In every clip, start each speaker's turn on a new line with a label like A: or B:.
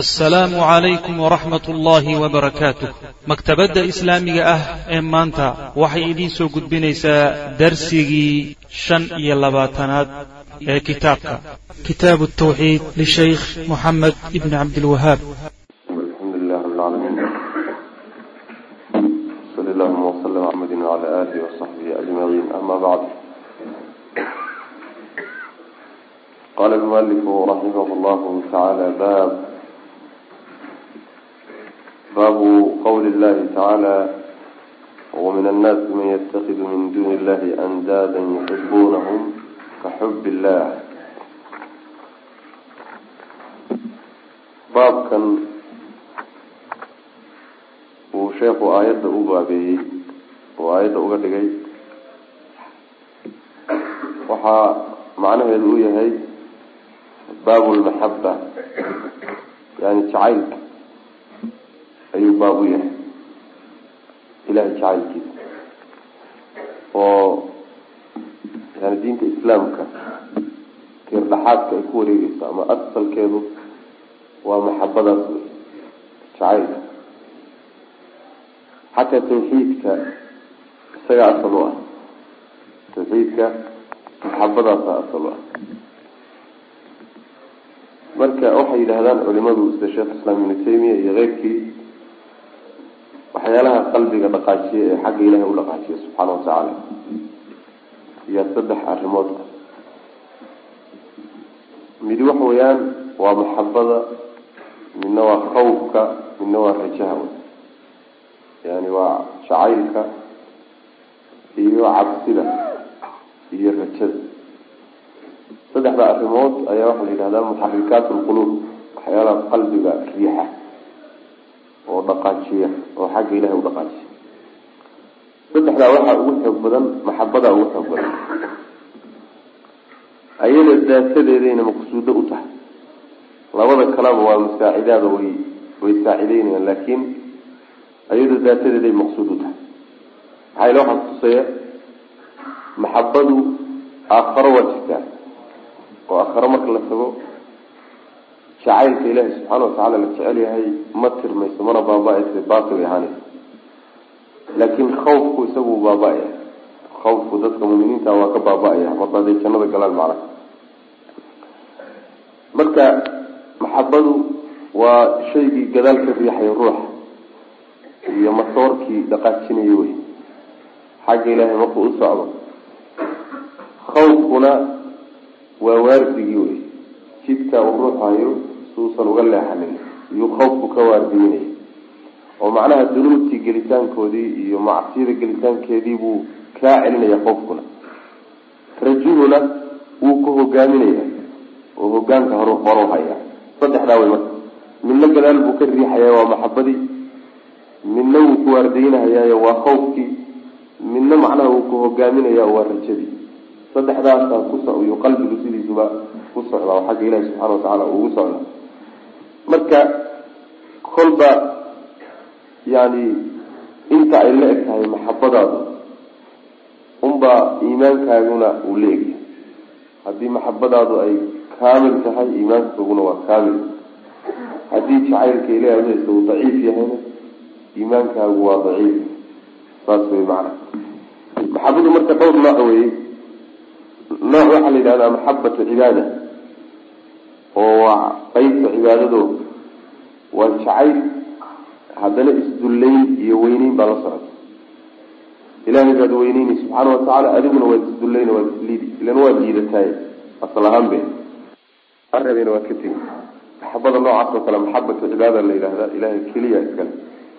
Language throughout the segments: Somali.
A: asalaamu calaykum waraxmat ullaahi wabarakaatuh maktabadda islaamiga ah ee maanta waxay idiin soo gudbinaysaa darsigii shan iyo labaatanaad ee kitaabka. Kitaabu tawxiid lishaykh moxamed ibni cabdilwahaab
B: alxamdu baabu qawli llahi tacaala wamin annaasi man yatakidu min duni illahi andaada yuxibunahum kaxub illah baabkan uu sheekhu aayadda u baabeeyey oo aayadda uga dhigay. Waxaa macnaheedu u yahay baabu lmaxaba yani jacaylka ayuu baab u yahay. Ilahay jacaylkiisa. Oo yani diinta islaamka tiir dhaxaadka ay ku wareegeyso ama asalkeedu waa maxabadaas wey jacaylka xataa tawxiidka isaga asal u ah. Tawxiidka maxabadaasa asal u ah. Marka waxay yidhahdaan culimadu sida sheekh islaam ibnu taymiya iyo keyrkii waxyaalaha qalbiga dhaqaajiya ee xagga ilahay u dhaqaajiya subxaana watacaala iyo saddex arrimood. Midi waxa weeyaan waa maxabada midna waa khawfka midna waa rajaha yani waa jacaylka iyo cabsida iyo rajada. Saddexda arrimood ayaa waxaa la yidhahdaa muxarikaat lquluub waxyaalaha qalbiga riixa oo dhaqaajiya oo xagga ilahay u dhaqaajiya saddexdaa waxaa ugu xoog badan maxabadaa ugu xoog badan. Ayada daatadeedayna maqsuudo u tahay. Labada kaleba waa musaacidaada way way saacideynayaan laakiin ayado daatadeeday maqsuud u tahay. Maxaa ila waxaa kutusaya maxabadu aakharo waa jirtaa oo aakharo marka la tago jacaylka ilaahi subxaana watacaala la jecel yahay ma tirmayso mana baaba-aysa batil ay ahaanaysa laakiin khawfku isagu baaba-aya khawfku dadka muminiinta waa ka baaba-aya marka haday jannada galaan macnaha marka maxabadu waa shaygii gadaal ka riixaya ruuxa iyo masoorkii dhaqaajinaya wey xagga ilaahay markuu u socdo khawfkuna waa waardigii wey jidka uu ruux hayo suusan uga leexanin iyuu khawfku ka waardiinaya oo macnaha dunuubtii gelitaankoodii iyo macsiyada gelitaankeedii buu kaa celinaya khawfkuna. Rajuhuna wuu ku hogaaminaya oo hogaanka hor horu haya saddexdaa wey marka midna gadaal buu ka riixaya waa maxabadii midna wuu ku waardaynahayaayo waa khawfkii. Midna macnaha wuu ku hogaaminaya waa rajadii. Saddexdaasaa kusoyu qalbigu sidiisuba ku socdaa xagga ilahi subxana watacaala ugu socda marka kolba yani inta ay la eg tahay maxabadaadu unbaa iimaankaaguna uu la egyahay. Haddii maxabadaadu ay kaamil tahay iimaankaaguna waa kaamil. Haddii jacaylka ilahi adhaysa uu daciif yahayna iimaankaagu waa daciif. Saas wey macana maxabadu marka dhowr nooc weye nooc waxaa la yidhahdaa maxabatu cibaada oo waa qeybta cibaadado waa jacayl haddana isdullayn iyo weyneyn baa la socota ilahay baad weyneyni subxaana watacaala adiguna waad isdullayn waad isliidi ilan waad liidataay asal ahaan be areebena waad ka tegi maxabada noocaas oo kale maxabatu cibaada la yidhahdaa ilahay keliya iskale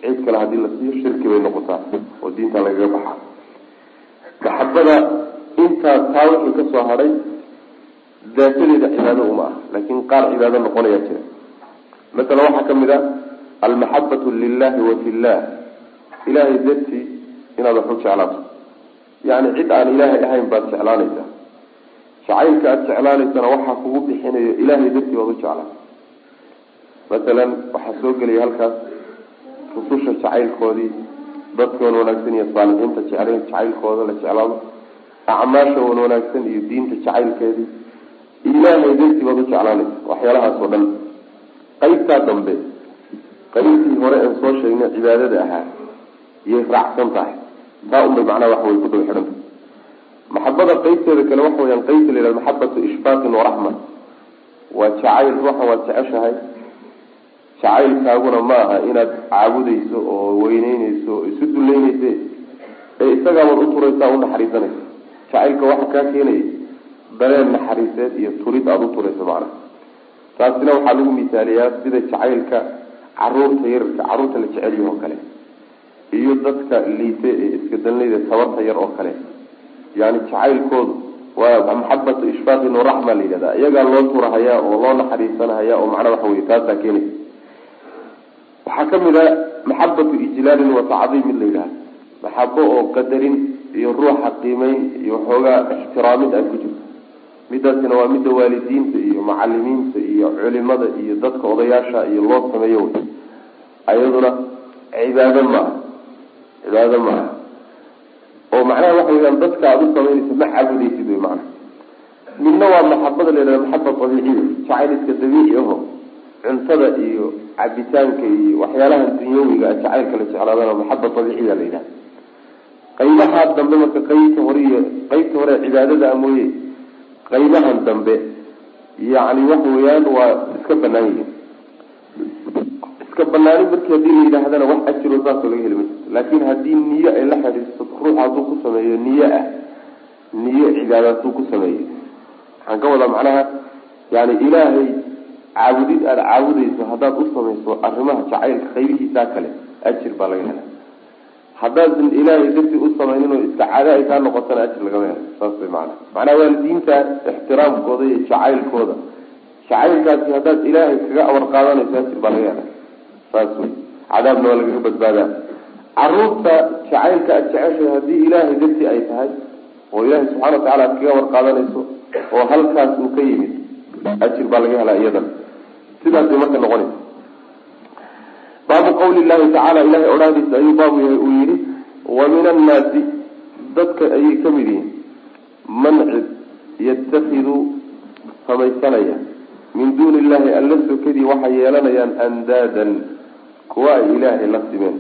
B: cid kale haddii la siiyo shirki bay noqotaa oo diinta lagaga baxaa. Maxabada intaa taa wixii ka soo hadhay daatadeeda cibaado uma ah laakin qaar cibaado noqonaya jira. Masala waxaa ka mid a almaxabatu lilahi wa fillah ilahay dartii inaad wax u jeclaato. Yani cid aan ilaahay ahayn baad jeclaanaysaa. Jacaylka aad jeclaanaysana waxaa kugu bixinayo ilahay dartii baad u jeclaa masalan waxaa soo gelaya halkaas rususha jacaylkoodii dadkan wanaagsan iyo saalixiinta jecl jacaylkooda la jeclaado acmaasha wan wanaagsan iyo diinta jacaylkeedii ilaahay dartii baad u jeclaanaysa waxyaalahaas oo dhan. Qaybtaa dambe qaybtii hore aan soo sheegnay cibaadada ahaa iyay raacsan tahay. Taa unbay macnaha waxa way ku daba xidhanta maxabada qeybteeda kale waxa weyaan qeybta la yihahdo maxabatu ishfaaqin waraxma waa jacayl ruuxan waad jeceshahay. Jacaylkaaguna ma aha inaad caabudayso oo weyneyneyso oo isu duleyneyse ee isagaabaad u turaysaa u naxariisanaysa. Jacaylka waxa kaa keenaya dareen naxariiseed iyo turid aada u turayso macnaha taasina waxaa lagu misaaliyaa sida jacaylka carruurta yararka carruurta la jecel yaho kale iyo dadka liite ee iska danleyda tabarta yar oo kale. Yani jacaylkoodu waa maxabatu ishfaaqin waraxma la yidhahda iyagaa loo turahayaa oo loo naxariisanahaya oo macnaa waxa wey taasaa keenaysa waxaa ka mid a maxabatu ijlaalin wa tacdiim mid la yidhaha maxabo oo qadarin iyo ruuxa qiimeyn iyo waxoogaa ixtiraamid ay ku jirto midaasina waa midda waalidiinta iyo macalimiinta iyo culimada iyo dadka odayaasha iyo loo sameeyo wey ayaduna cibaado maaha cibaado maaha oo macnaha waxa weyaan dadka aada u samaynaysa ma caabudaysid wey macnaha. Midna waa maxabada la yidhahda maxaba abiiciya jacayliska dabiici aho cuntada iyo cabitaanka iyo waxyaalaha dunyawiga a jacaylka la jeclaadana maxaba abiiciya la yidhahda qaybahaa dambe marka qeybta hore iyo qeybta hore cibaadada a mooye qaybahan dambe yani waxa weeyaan waa iska banaan yihiin. Iska banaanin markii haddii la yidhaahdana wax ajiro saasoo laga heli mayso laakin haddii niyo ay la xidhiirsato ruux hadduu ku sameeyo niyo ah niyo cibaada hadduu ku sameeyo. Waxaan ka wadaa macnaha yani ilaahay caabudid aada caabudayso haddaad u samayso arrimaha jacaylka qaybihiisaa kale ajir baa laga hela haddaadan ilaahay darti u samaynin oo iska caado ay kaa noqotana ajir lagama helo saas way macana macnaha waalidiinta ixtiraamkooda iyo jacaylkooda. Jacaylkaasi haddaad ilaahay kaga amar qaadanayso ajir baa laga hela saas wey cadaabna waa lagaga badbaadaa. Caruurta jacaylka aad jeceshay haddii ilaahay darti ay tahay oo ilaahay subxana watacala aad kaga amar qaadanayso oo halkaas uu ka yimid ajir baa laga helaa iyadan. Sidaasay marka noqonaysa baabu qawli llahi tacaala ilahay odhaadiisa ayuu baabu yahay uu yihi wa min annaasi dadka ayay ka mid yihiin man cid yatakiduu samaysanaya min duuni illahi alla sokadii waxay yeelanayaan andaadan kuwa ay ilaahay la simeen.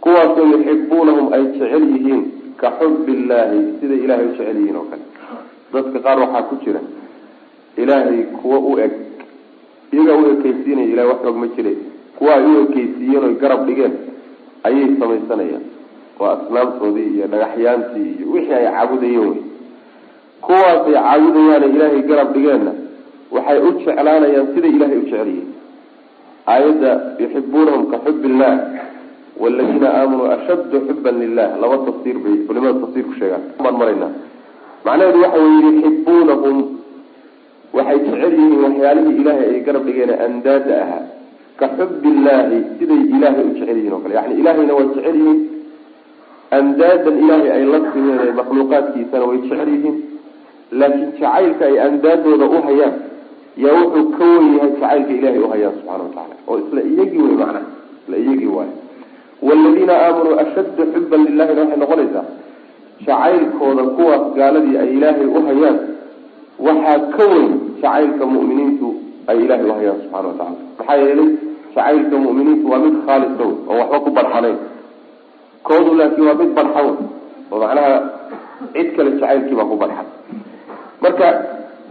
B: Kuwaasoo yuxibuunahum ay jecel yihiin ka xubi illaahi siday ilahay u jecel yihiin oo kale. Dadka qaar waxaa ku jira ilaahay kuwa u eg iyagaa u ekeysiinaya ilahay wax og ma jire kuwa ay u ekeysiiyeen oy garab dhigeen ayay samaysanayaan. Waa asnaamtoodii iyo dhagaxyaantii iyo wixii ay caabudayeen wey kuwaasay caabudayaane ilaahay garab dhigeenna waxay u jeclaanayaan siday ilahay u jecel yihiin aayadda yuxibuunahum ka xub illah waladiina aamanuu ashaddu xuban lilah laba tafsiir bay culimada tafsiirku sheegaan. Baan maraynaa macnaheedu waxa weye yuxibuunahum waxay jecel yihiin waxyaalihii ilaahay ay garab dhigeen andaada ahaa ka xub illaahi siday ilaahay u jecel yihiin o kale. Yani ilaahayna way jecel yihiin. Andaadan ilaahay ay la simeen ee makhluuqaadkiisana way jecel yihiin. Laakiin jacaylka ay andaadooda u hayaan yaa wuxuu ka wen yahay jacaylka ilahay uhayaan subxana watacala oo isla iyagii wey macnaha isla iyagii waay waaladiina aamanuu ashadda xuban lilahina waxay noqonaysaa jacaylkooda kuwaas gaaladii ay ilaahay uhayaan waxaa ka weyn jacaylka mu'miniintu ay ilahay uhayaan subxana watacala maxaa yeelay jacaylka mu'miniintu waa mid khaalisa wey oo waxba ku barxanayn koodu laakiin waa mid barxan oo macnaha cid kale jacaylkii baa ku barxan. Marka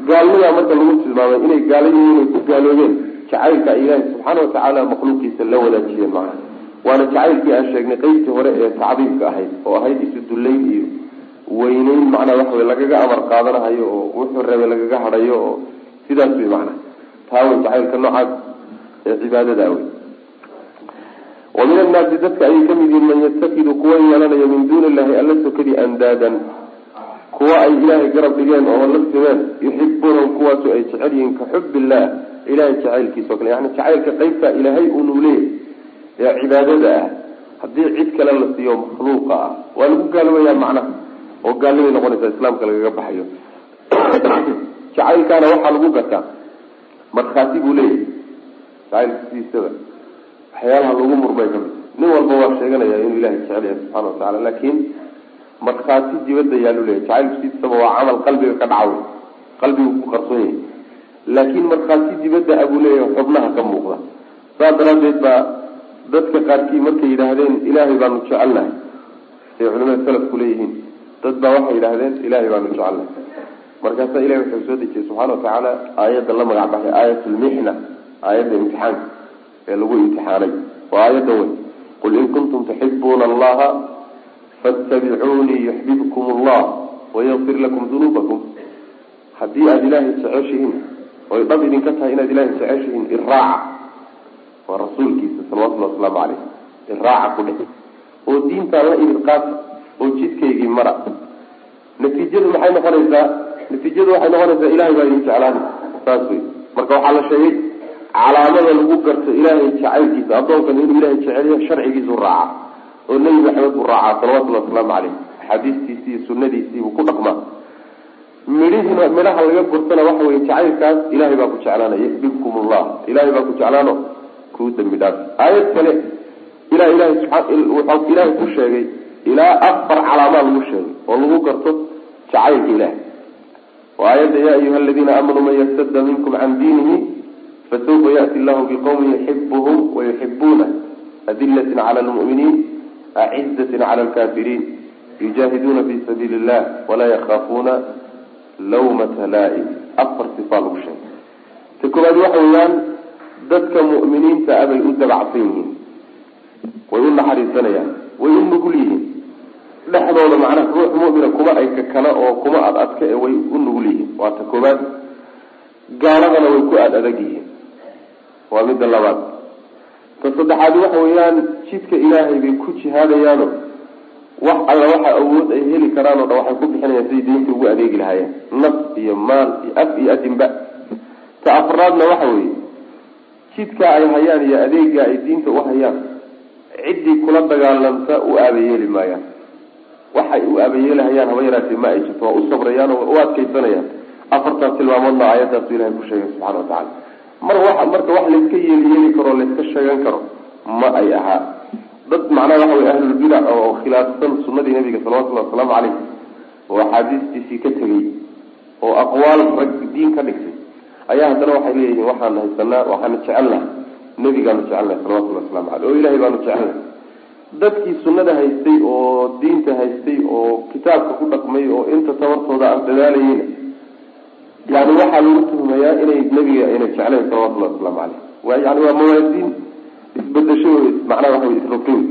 B: gaalnidaa marka lagu tilmaamay inay gaalo yihiin ay ku gaaloobeen jacaylka ay ilaahay subxaana watacaala makhluuqiisa la wadaajiyeen macnaha waana jacaylkii aan sheegnay qeybtii hore ee tacdiimka ahayd oo ahayd isu dullayn iyo weyneyn macnaha waxa wey lagaga amar qaadanahayo oo wuxuu rabay lagaga hadhayo oo sidaas wey macnaha taa wey jacaylka noocaas ee cibaadada wey wa min annaasi dadka ayay ka mid yihiin man yatakidu kuwa yeelanaya min duuni illahi alla sokadii andaadan. Kuwa ay ilaahay garab dhigeen oo la simeen yuxibuunahum kuwaasu ay jecel yihiin ka xub illah ilahay jacaylkiisa o kale. Yani jacaylka qeybta ilaahay unuu leeyahy ee cibaadada ah. Haddii cid kale la siiyo makhluuqa ah waa lagu gaaloobayaa macnaha oo gaalnimay noqonaysaa islaamka lagaga baxayo. Jacaylkaana waxaa lagu gartaa markhaati buu leeyahay. Jacaylka sidiisaba waxyaalaha lagu murmay ka mid nin walba waa sheeganaya inuu ilahay jecel yahay subxana watacala laakiin markhaati dibadda yaalu leeyahy jacaylku sidiisaba waa camal qalbiga ka dhacaw qalbigu ku qarsoon yahay. Laakiin markhaati dibadda abuu leeyahay xubnaha ka muuqda. Saas daraaddeed baa dadka qaarkii markay yidhaahdeen ilaahay baanu jecelnahay say culimada salafku leeyihiin dad baa waxay yidhaahdeen ilaahay baanu jecelnahay markaasaa ilahi wuxuu soo dejiyey subxana watacaala aayadda la magac baxay aayat lmixna aayadda imtixaanka ee lagu imtixaanay. Waa aayadda wey qul in kuntum tuxibuuna allaha fattabicuunii yuxbibkum allah wayakfir lakum dunuubakum. Haddii aada ilaahay jeceshihiin oy dhab idinka tahay inaad ilaahay jeceshihiin iraaca waa rasuulkiisa salawatullhi wasalaamu caleyh iraaca ku dhe oo diintaan la idin qaata oo jidkaygii mara. Natiijadu maxay noqonaysaa natiijadu waxay noqonaysaa ilahay baa idin jeclaani saas wey marka waxaa la sheegay calaamada lagu garto ilaahay jacaylkiisa addoonkan inuu ilahay jecelya sharcigiisu raaca. Oo nebi maxamed buu raacaa salawatullahi wasalaamu caleyh axaadiistiisi iyo sunadiisii buu ku dhaqmaa. Midhihina midhaha laga gurtana waxa weye jacaylkaas ilahay baa ku jeclaanaya. Yaxbibkum allah ilahay baa ku jeclaano. Kuu dambi dhaaf. Aayad kale ilaa ilahay wuxuu ilaahay ku sheegay ilaa afar calaamaa lagu sheegay oo lagu garto jacaylka ilahay aayadda ya ayuha aladiina aamanuu man yartada minkum can diinihi fasawfa yati llahu biqawmin yuxibuhum wayuxibuuna adilatin cala lmu'miniin acizatin cala lkafiriin yujaahiduuna fi sabiili illah walaa yakhaafuuna lawmata laa-im afar sifaa lagu sheegay ta koowaad waxa weeyaan dadka mu'miniinta ah bay u dabacsan yihiin way u naxariisanayaan way u nugul yihiin dhexdooda macnaha ruux mu'mina kuma ay kakana oo kuma ad adka e way u nugul yihiin. Waa ta koowaad gaaladana way ku aada adag yihiin. Waa midda labaad. Ta saddexaad waxa weeyaan jidka ilaahay bay ku jihaadayaano wax alla waxa awood ay heli karaan o dhan waxay ku bixinayaan siday diinta ugu adeegi lahaayeen. Naf iyo maal iyo af iyo adinba ta afraadna waxa weeye jidka ay hayaan iyo adeega ay diinta u hayaan ciddii kula dagaalamta u aabayeeli maayaan waxay u aabayeelahayaan haba yaraatee ma ay jirto waa u sabrayaan oo u adkaysanayaan. Afartaas tilmaamoodna aayadaasu ilahay ku sheegay subxana wa tacala mar wa marka wax layska yeeli yeeli karo layska sheegan karo ma ay ahaa. Dad macnaha waxa wey ahlulbidac oo khilaafsan sunadii nabiga salawatullahi wasalaamu caleyh oo axaadiistiisii ka tegey oo aqwaal rag diin ka dhigtay ayaa haddana waxay leeyihiin waxaan haysanaa waxaanu jecelnaha nebigaanu jecelnahay salawatullahi waslamu caleyh oo ilahay baanu jecelnahay dadkii sunnada haystay oo diinta haystay oo kitaabka ku dhaqmay oo inta tabartooda aan dadaalayeyna yani waxaa lagu tuhmayaa inay nebiga ayna jeclayn salawatullahi wasalaamu caleyh waa yani waa mawaasiin isbedesho macnaha waxa wey isrogin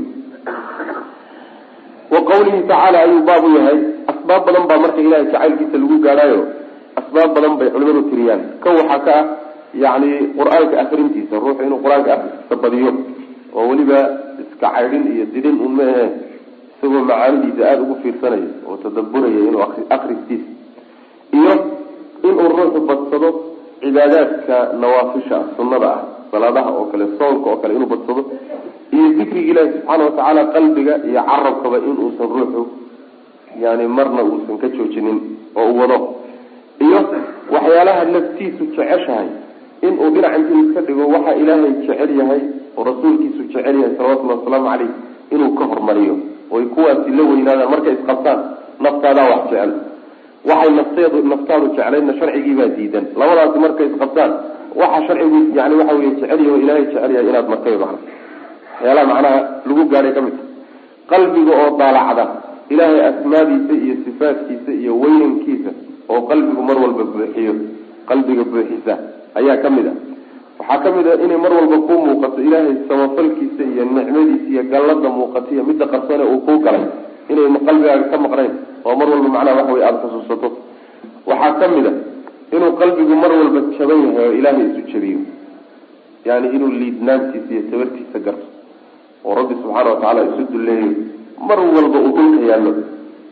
B: wa qawlihi tacaala ayuu baab u yahay asbaab badan baa marka ilahay jacaylkiisa lagu gaadhaayo asbaab badan bay culimadu tiriyaan. Kan waxaa ka ah yani qur'aanka akrintiisa ruuxu inuu qur'aanka akriskiisa badiyo oo weliba iska caydhin iyo didin un ma ahe isagoo macaanidiisa aada ugu fiirsanayo oo tadaburaya inuu akristiisa iyo inuu ruuxu badsado cibaadaadka nawaafisha ah sunnada ah salaadaha oo kale soonka oo kale inuu badsado iyo dikriga ilaahi subxaana watacaala qalbiga iyo carabkaba inuusan ruuxu yani marna uusan ka joojinin oo u wado. Iyo waxyaalaha naftiisu jeceshahay inuu dhinac intuu iska dhigo waxa ilaahay jecel yahay oo rasuulkiisu jecel yahay salawatullahi wasalaamu caleyh inuu ka hormariyo. Oy kuwaasi la weynaadaan markay isqabtaan naftaadaa wax jecel. Waxay nafteedu naftaadu jeclaydna sharcigiibaa diidan. Labadaasi markay isqabtaan waxa sharcigu yani waxa wey jecel yaho ilaahay jecel yahay inaad martay mana waxyaalaha macnaha lagu gaadhay ka mid ta qalbiga oo daalacda ilaahay asmaadiisa iyo sifaadkiisa iyo weynankiisa oo qalbigu mar walba buuxiyo. Qalbiga buuxisa ayaa ka mid a waxaa ka mid a inay mar walba kuu muuqato ilaahay samafalkiisa iyo nicmadiisa iyo gallada muuqato iyo midda qarsane uu kuu galay inay qalbigaaga ka maqnayn oo mar walba macnaha waxa wey aada xusuusato. Waxaa ka mid a inuu qalbigu mar walba jaban yahay oo ilaahay isu jabiyo. Yani inuu liidnaantiisa iyo tabartiisa garto oo rabbi subxaana watacaala isu dulleeyo. Mar walba uu dhulka yaallo.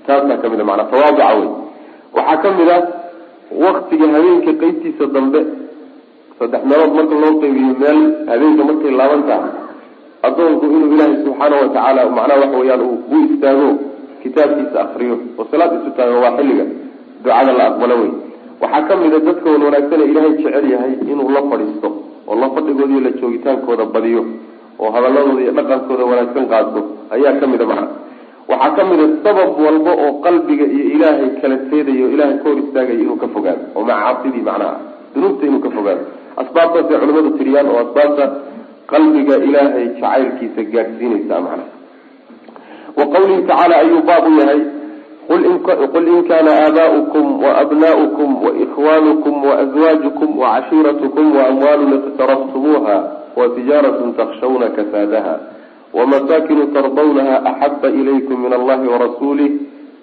B: Taasaa ka mid a maanaa tawaaduca wey waxaa ka mid a waktiga habeenka qeybtiisa dambe saddex meelood marka loo qeybiyo meel habeenka markay laaban taha addoonku inuu ilaahay subxaana watacaala macnaha waxa weyaan u istaago kitaabkiisa akriyo oo salaad isu taago waa xilliga ducada la aqbalo wey waxaa ka mid a dadka wan wanaagsan ilaahay jecel yahay inuu la fadhiisto oo la fadhigooda la joogitaankooda badiyo oo hadaladooda iyo dhaqankooda wanaagsan qaato ayaa ka mid a macna waxaa ka mid a sabab walba oo qalbiga iyo ilaahay kala teedayo o ilaahay ka hor istaagayo inuu ka fogaado oo macaasidii macnaha dunuubta inuu ka fogaado asbaabtaasay culimadu tiriyaan oo asbaabta qalbiga ilaahay jacaylkiisa gaadhsiinaysa macna wa qawlihi tacaala ayuu baab u yahay qul in kana aaba'ukum waabna'ukum waikhwanukum waazwaajukum wacashiiratukum waamwaalun iqtaraftumuuha watijaaratun takshawna kasaadaha wamasaakinu tardawnaha axaba ilaykum min allahi warasuulih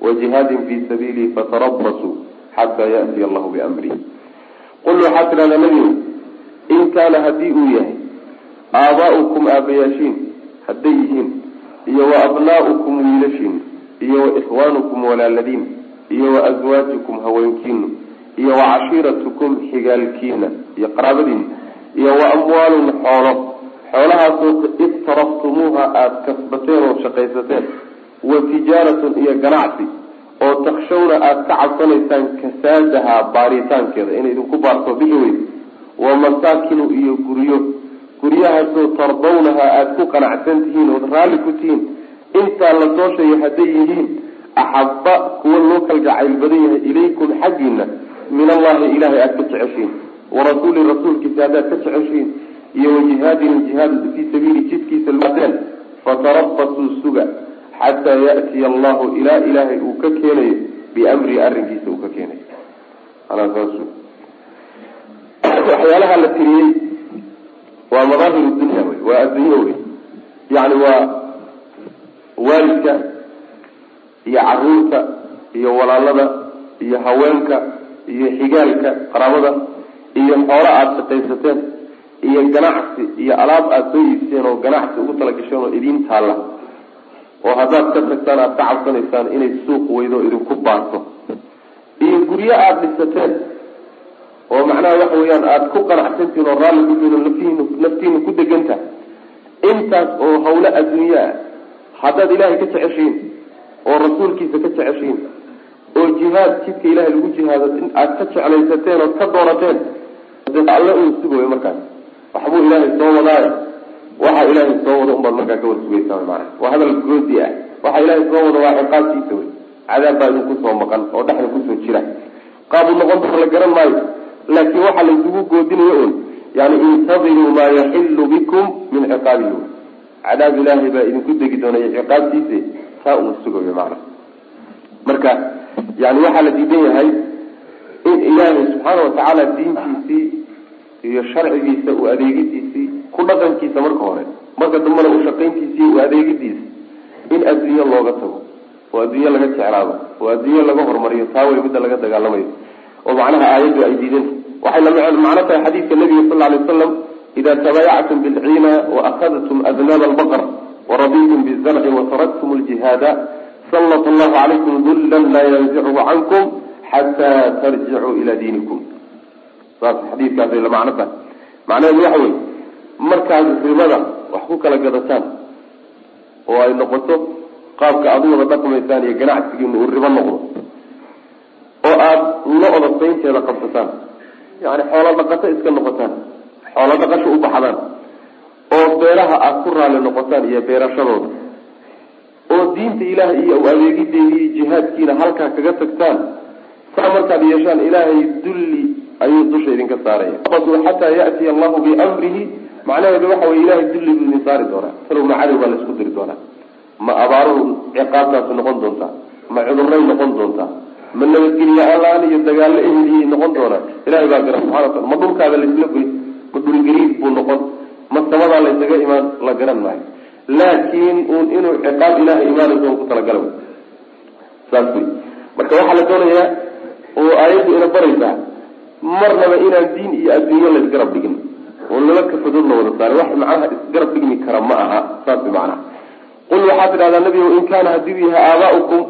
B: wajihaadin fii sabiilihi fatarabasuu xataa ya'tiya allahu biamrih qul waxaa tidhahdaa nabigu in kaana haddii uu yahay aabaa'ukum aabayaashiin hadday yihiin iyo wa abnaa'ukum wiilashiin iyo wa ikhwaanukum walaaladiin iyo wa aswaajukum haweenkiinu iyo wa cashiiratukum xigaalkiina iyo qaraabadiina iyo wa amwaalun xoolo xoolahaasoo iftaraftumuuha aada kasbateen oo shaqaysateen wa tijaaratun iyo ganacsi oo takshawna aada ka cabsanaysaan kasaadaha baaritaankeeda inay idinku baarto bixi weyn wa masaakinu iyo guryo. Guryahaasoo tardawnaha aada ku qanacsan tihiin ood raalli ku tihiin intaa la soo hadday yihiin axaba kuwa loo kalgacayl badan yahay ilaykum xaggiina min allahi ilahay aada ka jeceshiin. Warasuuli rasuulkiisa haddaad ka jeceshiin. Iyo wajihaadin jihaad fii sabiili jidkiisa luadeen fatarabasuu suga xataa ya'tiya allahu ilaa ilaahay uu ka keenayo biamrii arrinkiisa uu ka keenayo waxyaalaha la tiriyey waa madaahir dunya wey waa adduunyo wey. Yani waa waalidka iyo carruurta iyo walaalada iyo haweenka iyo xigaalka qaraabada iyo xoolo aada shaqaysateen iyo ganacsi iyo alaab aada soo iibseen oo ganacsi ugu talagasheen oo idiin taalla oo haddaad ka tagtaan aada ka cabsanaysaan inay suuq weydo idinku baarto. Iyo guryo aada dhisateen oo macnaha waxa weeyaan aada ku qanacsantihin oo raalli kutiin naftiina ku deganta intaas oo hawlo adduunye ah haddaad ilaahay ka jeceshiin oo rasuulkiisa ka jeceshiin oo jihaad jidka ilahay lagu jihaado in aada ka jeclaysateen ood ka doorateen alle uu sugayo markaas waxbuu ilaahay soo wadaayo waxa ilaahay soo wado unbaad markaa ka war sugaysaa maanaa waa hadal goodi ah waxa ilaahay soo wado waa ciqaabtiisa wey cadaab baa idinku soo maqan oo dhexda ku soo jira qaabu noqon doona la garan maayo laakiin waxaa laysugu goodinayo un yani intadiruu maa yaxilu bikum min ciqaabihi cadaab ilaahay baa idinku degi doonaya ciqaabtiisa taa uu sugayo maana marka yani waxaa la diidan yahay in ilaahay subxaana watacaala diintiisii iyo sharcigiisa u adeegidiisii ku dhaqankiisa marka hore marka dambena shaqayntiisii u adeegidiisa in adduunyo looga tago oo adduunyo laga jeclaado oo adduunyo laga hormariyo taa wey midda laga dagaalamayo oo macnaha aayaddu ay diidanta waxay macno tahay xadiidka nabiga sal lla alay waslam ida tabaayactum bilciina waakadtum adnaab albaqr waraditum bizarci wataraktum ljihaada sallat allahu calaykum dullan laa yanzichu cankum xataa tarjicuu ila diinikum. Saas xadiidkaasay la macno tahay. Macnaheedu waxa wey markaad ribada wax ku kala gadataan oo ay noqoto qaabka aad u wada dhaqmaysaan iyo ganacsigiinu uu ribo noqdo lo-da saynteeda qabsataan. Yani xoolo dhaqato iska noqotaan. Xoolo dhaqasho u baxdaan. Oo beeraha aada ku raalli noqotaan iyo beerashadooda. Oo diinta ilaahay iyo adeegideedii iyo jihaadkiina halkaa kaga tagtaan. Saa markaad yeeshaan ilaahay dulli ayuu dusha idinka saaraya. Xataa ya'tiya allahu biamrihi. Macnaheedu waxa wey ilahay dulli buu idin saari doonaa. Talow ma cadow baa la isku diri doonaa. Ma abaaruhu ciqaabtaasu noqon doontaa? Ma cuduray noqon doontaa ma nabadgelye aan iyo dagaallo eheliy noqon doonaa ilahay baa gara subxana wataala ma dhulkaada laisla goy ma dhulgariid buu noqon ma samadaa laysaga imaan la garan maayo. Laakiin uun inuu ciqaab ilahay imaanayso ku talagala saas wey marka waxaa la doonayaa oo aayaddu ina baraysaa marnaba inaan diin iyo adduunyo laysgarab dhigin oo laba kafadood wada saaray wax macnaha isgarab dhigmi kara ma aha saas macnaha qul waxaad tidhahdaa nabigo in kaana haddii yahay aabaa'ukum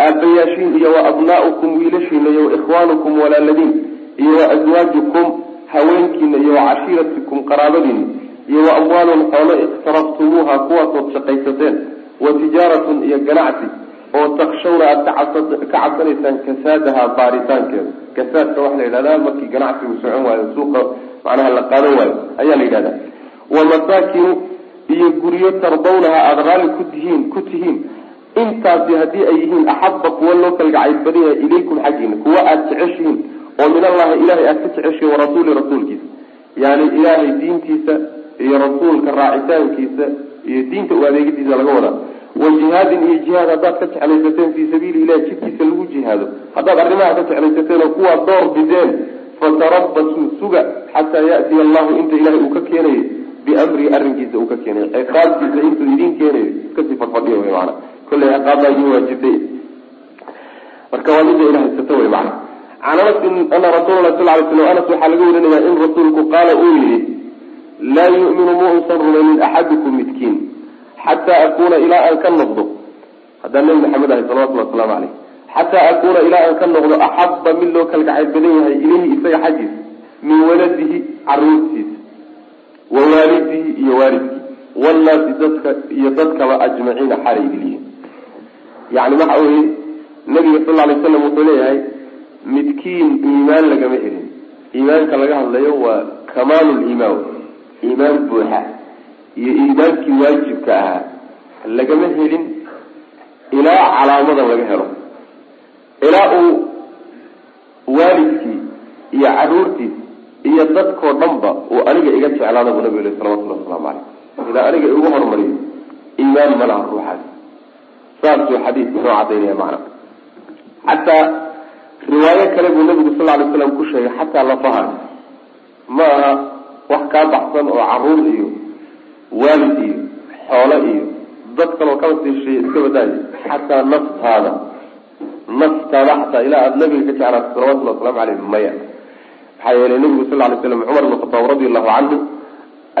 B: aabayaashiin iyo wa abnaa'ukum wiilashiina iyo wa ikhwaanukum walaaladiin iyo wa aswaajukum haweenkiina iyo wa cashiiratikum qaraabadiina iyo wa amwaalun xoolo iqtaraftumuuha kuwaasood shaqaysateen wa tijaaratun iyo ganacsi oo takshawna aada ka cabsanaysaan kasaadaha baaritaankeeda kasaadka waxaa la yidhahdaa markii ganacsigu socon waayo suuqa macnaha la qaadan waayo ayaa la yidhahdaa wa masaakinu iyo guryo tardawnaha aada raalli ku tihiin ku tihiin intaasi haddii ay yihiin axaba kuwa loo kalgacayl badan yahay ilaykum xaggiina kuwa aada jeceshihiin oo min allahi ilahay aad ka jeceshay warasuuli rasuulkiisa. Yani ilaahay diintiisa iyo rasuulka raacitaankiisa iyo diinta u adeegidiisa laga wadaa. Wa jihaadin iyo jihaad haddaad ka jeclaysateen fii sabiili ilahi jidkiisa lagu jihaado. Haddaad arrimaha ka jeclaysateen oo kuwaa door bideen fatarabasuu suga xataa yatiya allahu inta ilahay uu ka keenayo biamrihi arrinkiisa uu ka keenayo ciqaabtiisa intuu idin keenayo iskasii fadfadhiya wy maana kollay ciqaabaa idin waajibtay marka waa midda ila haysata wey macana can anasin ana rasuula lah sal lay slam anas waxaa laga warinayaa in rasuulku qaala uu yihi laa yu'minu ma uusan rumaynin axadukum midkiin xataa akuuna ilaa aan ka noqdo. Haddaan nabi maxamed ahay salawatulli wasalaamu caleyh xataa akuuna ilaa aan ka noqdo axaba mid loo kalgacayl badan yahay ilayhi isaga xaggiisa min waladihi caruurtiisa wa waalidihi iyo waalidkii wannaasi dadka iyo dadkaba ajmaciina xaalay idilyihiin yani waxa weye nabiga sal alay slam wuxuu leeyahay midkiin iimaan lagama helin. Iimaanka laga hadlayo waa kamaalu liimaan iimaan buuxa. Iyo iimaankii waajibka ahaa lagama helin ilaa calaamadan laga helo. Ilaa uu waalidkii iyo caruurtiis iyo dadkoo dhanba uu aniga iga jeclaada buu nabigu yili salawatullahi waslamu caleyh ilaa aniga igu horumariyo iimaan ma laha ruuxaas saasuu xadiidku noo cadaynaya macna. Xataa riwaayo kale buu nabigu sal lay slam ku sheegay xataa lafaha ma aha wax kaa baxsan oo carruur iyo waalid iyo xoolo iyo dad kaloo kaba siisheeye iska badaayo xataa naftaada. Naftaada xataa ilaa aada nabiga ka jeclaato salawatulli waslamu caleyh maya. Maxaa yeelay nabigu sal lay slam cumar ibn khataab radi allahu canhu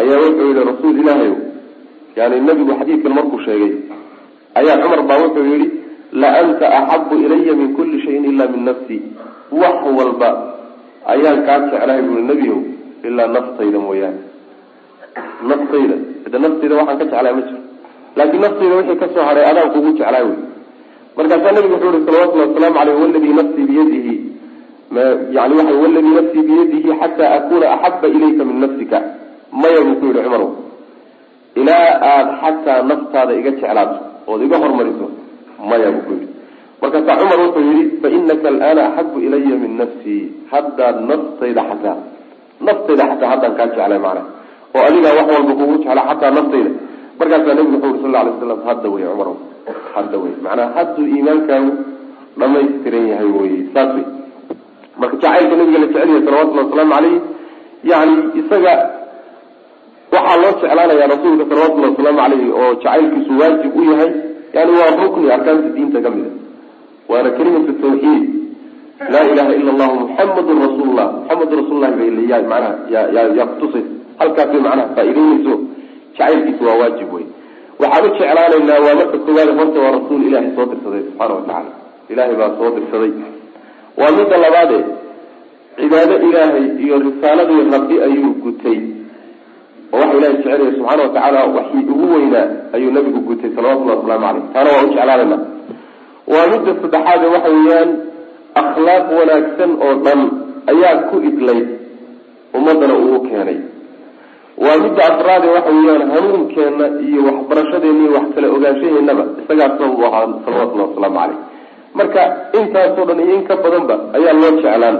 B: ayaa wuxuu yihi rasuul ilaahay yani nabigu xadiidkan markuu sheegay ayaa cumar baa wuxuu yihi la anta axabu ilaya min kuli shayin ila min nafsi. Wax walba ayaan kaa jeclahay bui nebiyow ilaa naftayda mooyaane. Naftayda ida naftayda waxaan ka jeclahay ma jiro. Laakiin naftayda wixii ka soo haray adaan kugu jeclaay wey. Markaasaa nabigu wuxuu yihi salawatullahi wasalaamu aleyh waladii nafsii biyadihi. Yani waxa waladii nafsii biyadihi xataa akuna axaba ilayka min nafsika. Maya buu ku yihi cumar ilaa aada xataa naftaada iga jeclaato ood iga hormariso maya buu ku yihi markaasaa cumar wuxuu yihi fainaka alaana axabu ilaya min nafsii haddaad naftayda xataa naftayda xataa haddaan kaa jeclay macana oo adigaa wax walba kugu jecla xataa naftayda. Markaasaa nabigu wuxu uri sal alay slam hadda wey cumar hadda wey macnaa hadduu iimaankaagu dhamaystiran yahay wey saas wey marka jacaylka nabiga la jecel yahay salawatullhi wasalaamu caleyh yani isaga waxaa loo jeclaanaya rasuulka salawatullahi wasalaamu caleyhi oo jacaylkiisu waajib u yahay yani waa rukni arkaanta diinta ka mid a waana kelimatu tawxiid. Laa ilaha ila allahu muxamadun rasuulullah. Muxamedun rasullahi bay manaha yaa kutusaysa halkaasay macnaha faa-iideynayso. Jacaylkiisu waa waajib wey waxaan u jeclaanaynaa waa marka koowaad horta waa rasuul ilaahay soo dirsaday subxaana watacaala ilaahay baa soo dirsaday. Waa midda labaade cibaado ilaahay iyo risaaladii rabbi ayuu gutay oo waxa ilahay jecelaya subxaana watacaala waxii ugu weynaa ayuu nabigu gutay salawatullahi wasalaamu caleyh taana waa u jeclaanayna. Waa midda saddexaade waxa weeyaan akhlaaq wanaagsan oo dhan ayaa ku idlayd ummadana uu keenay. Waa midda afraade waxa weeyaan hanuunkeenna iyo waxbarashadeena iyo wax kala ogaanshaheennaba isagaa sabab u ahaa salawatullahi wasalaamu caleyh marka intaasoo dhan iyo in ka badanba ayaa loo jeclaan.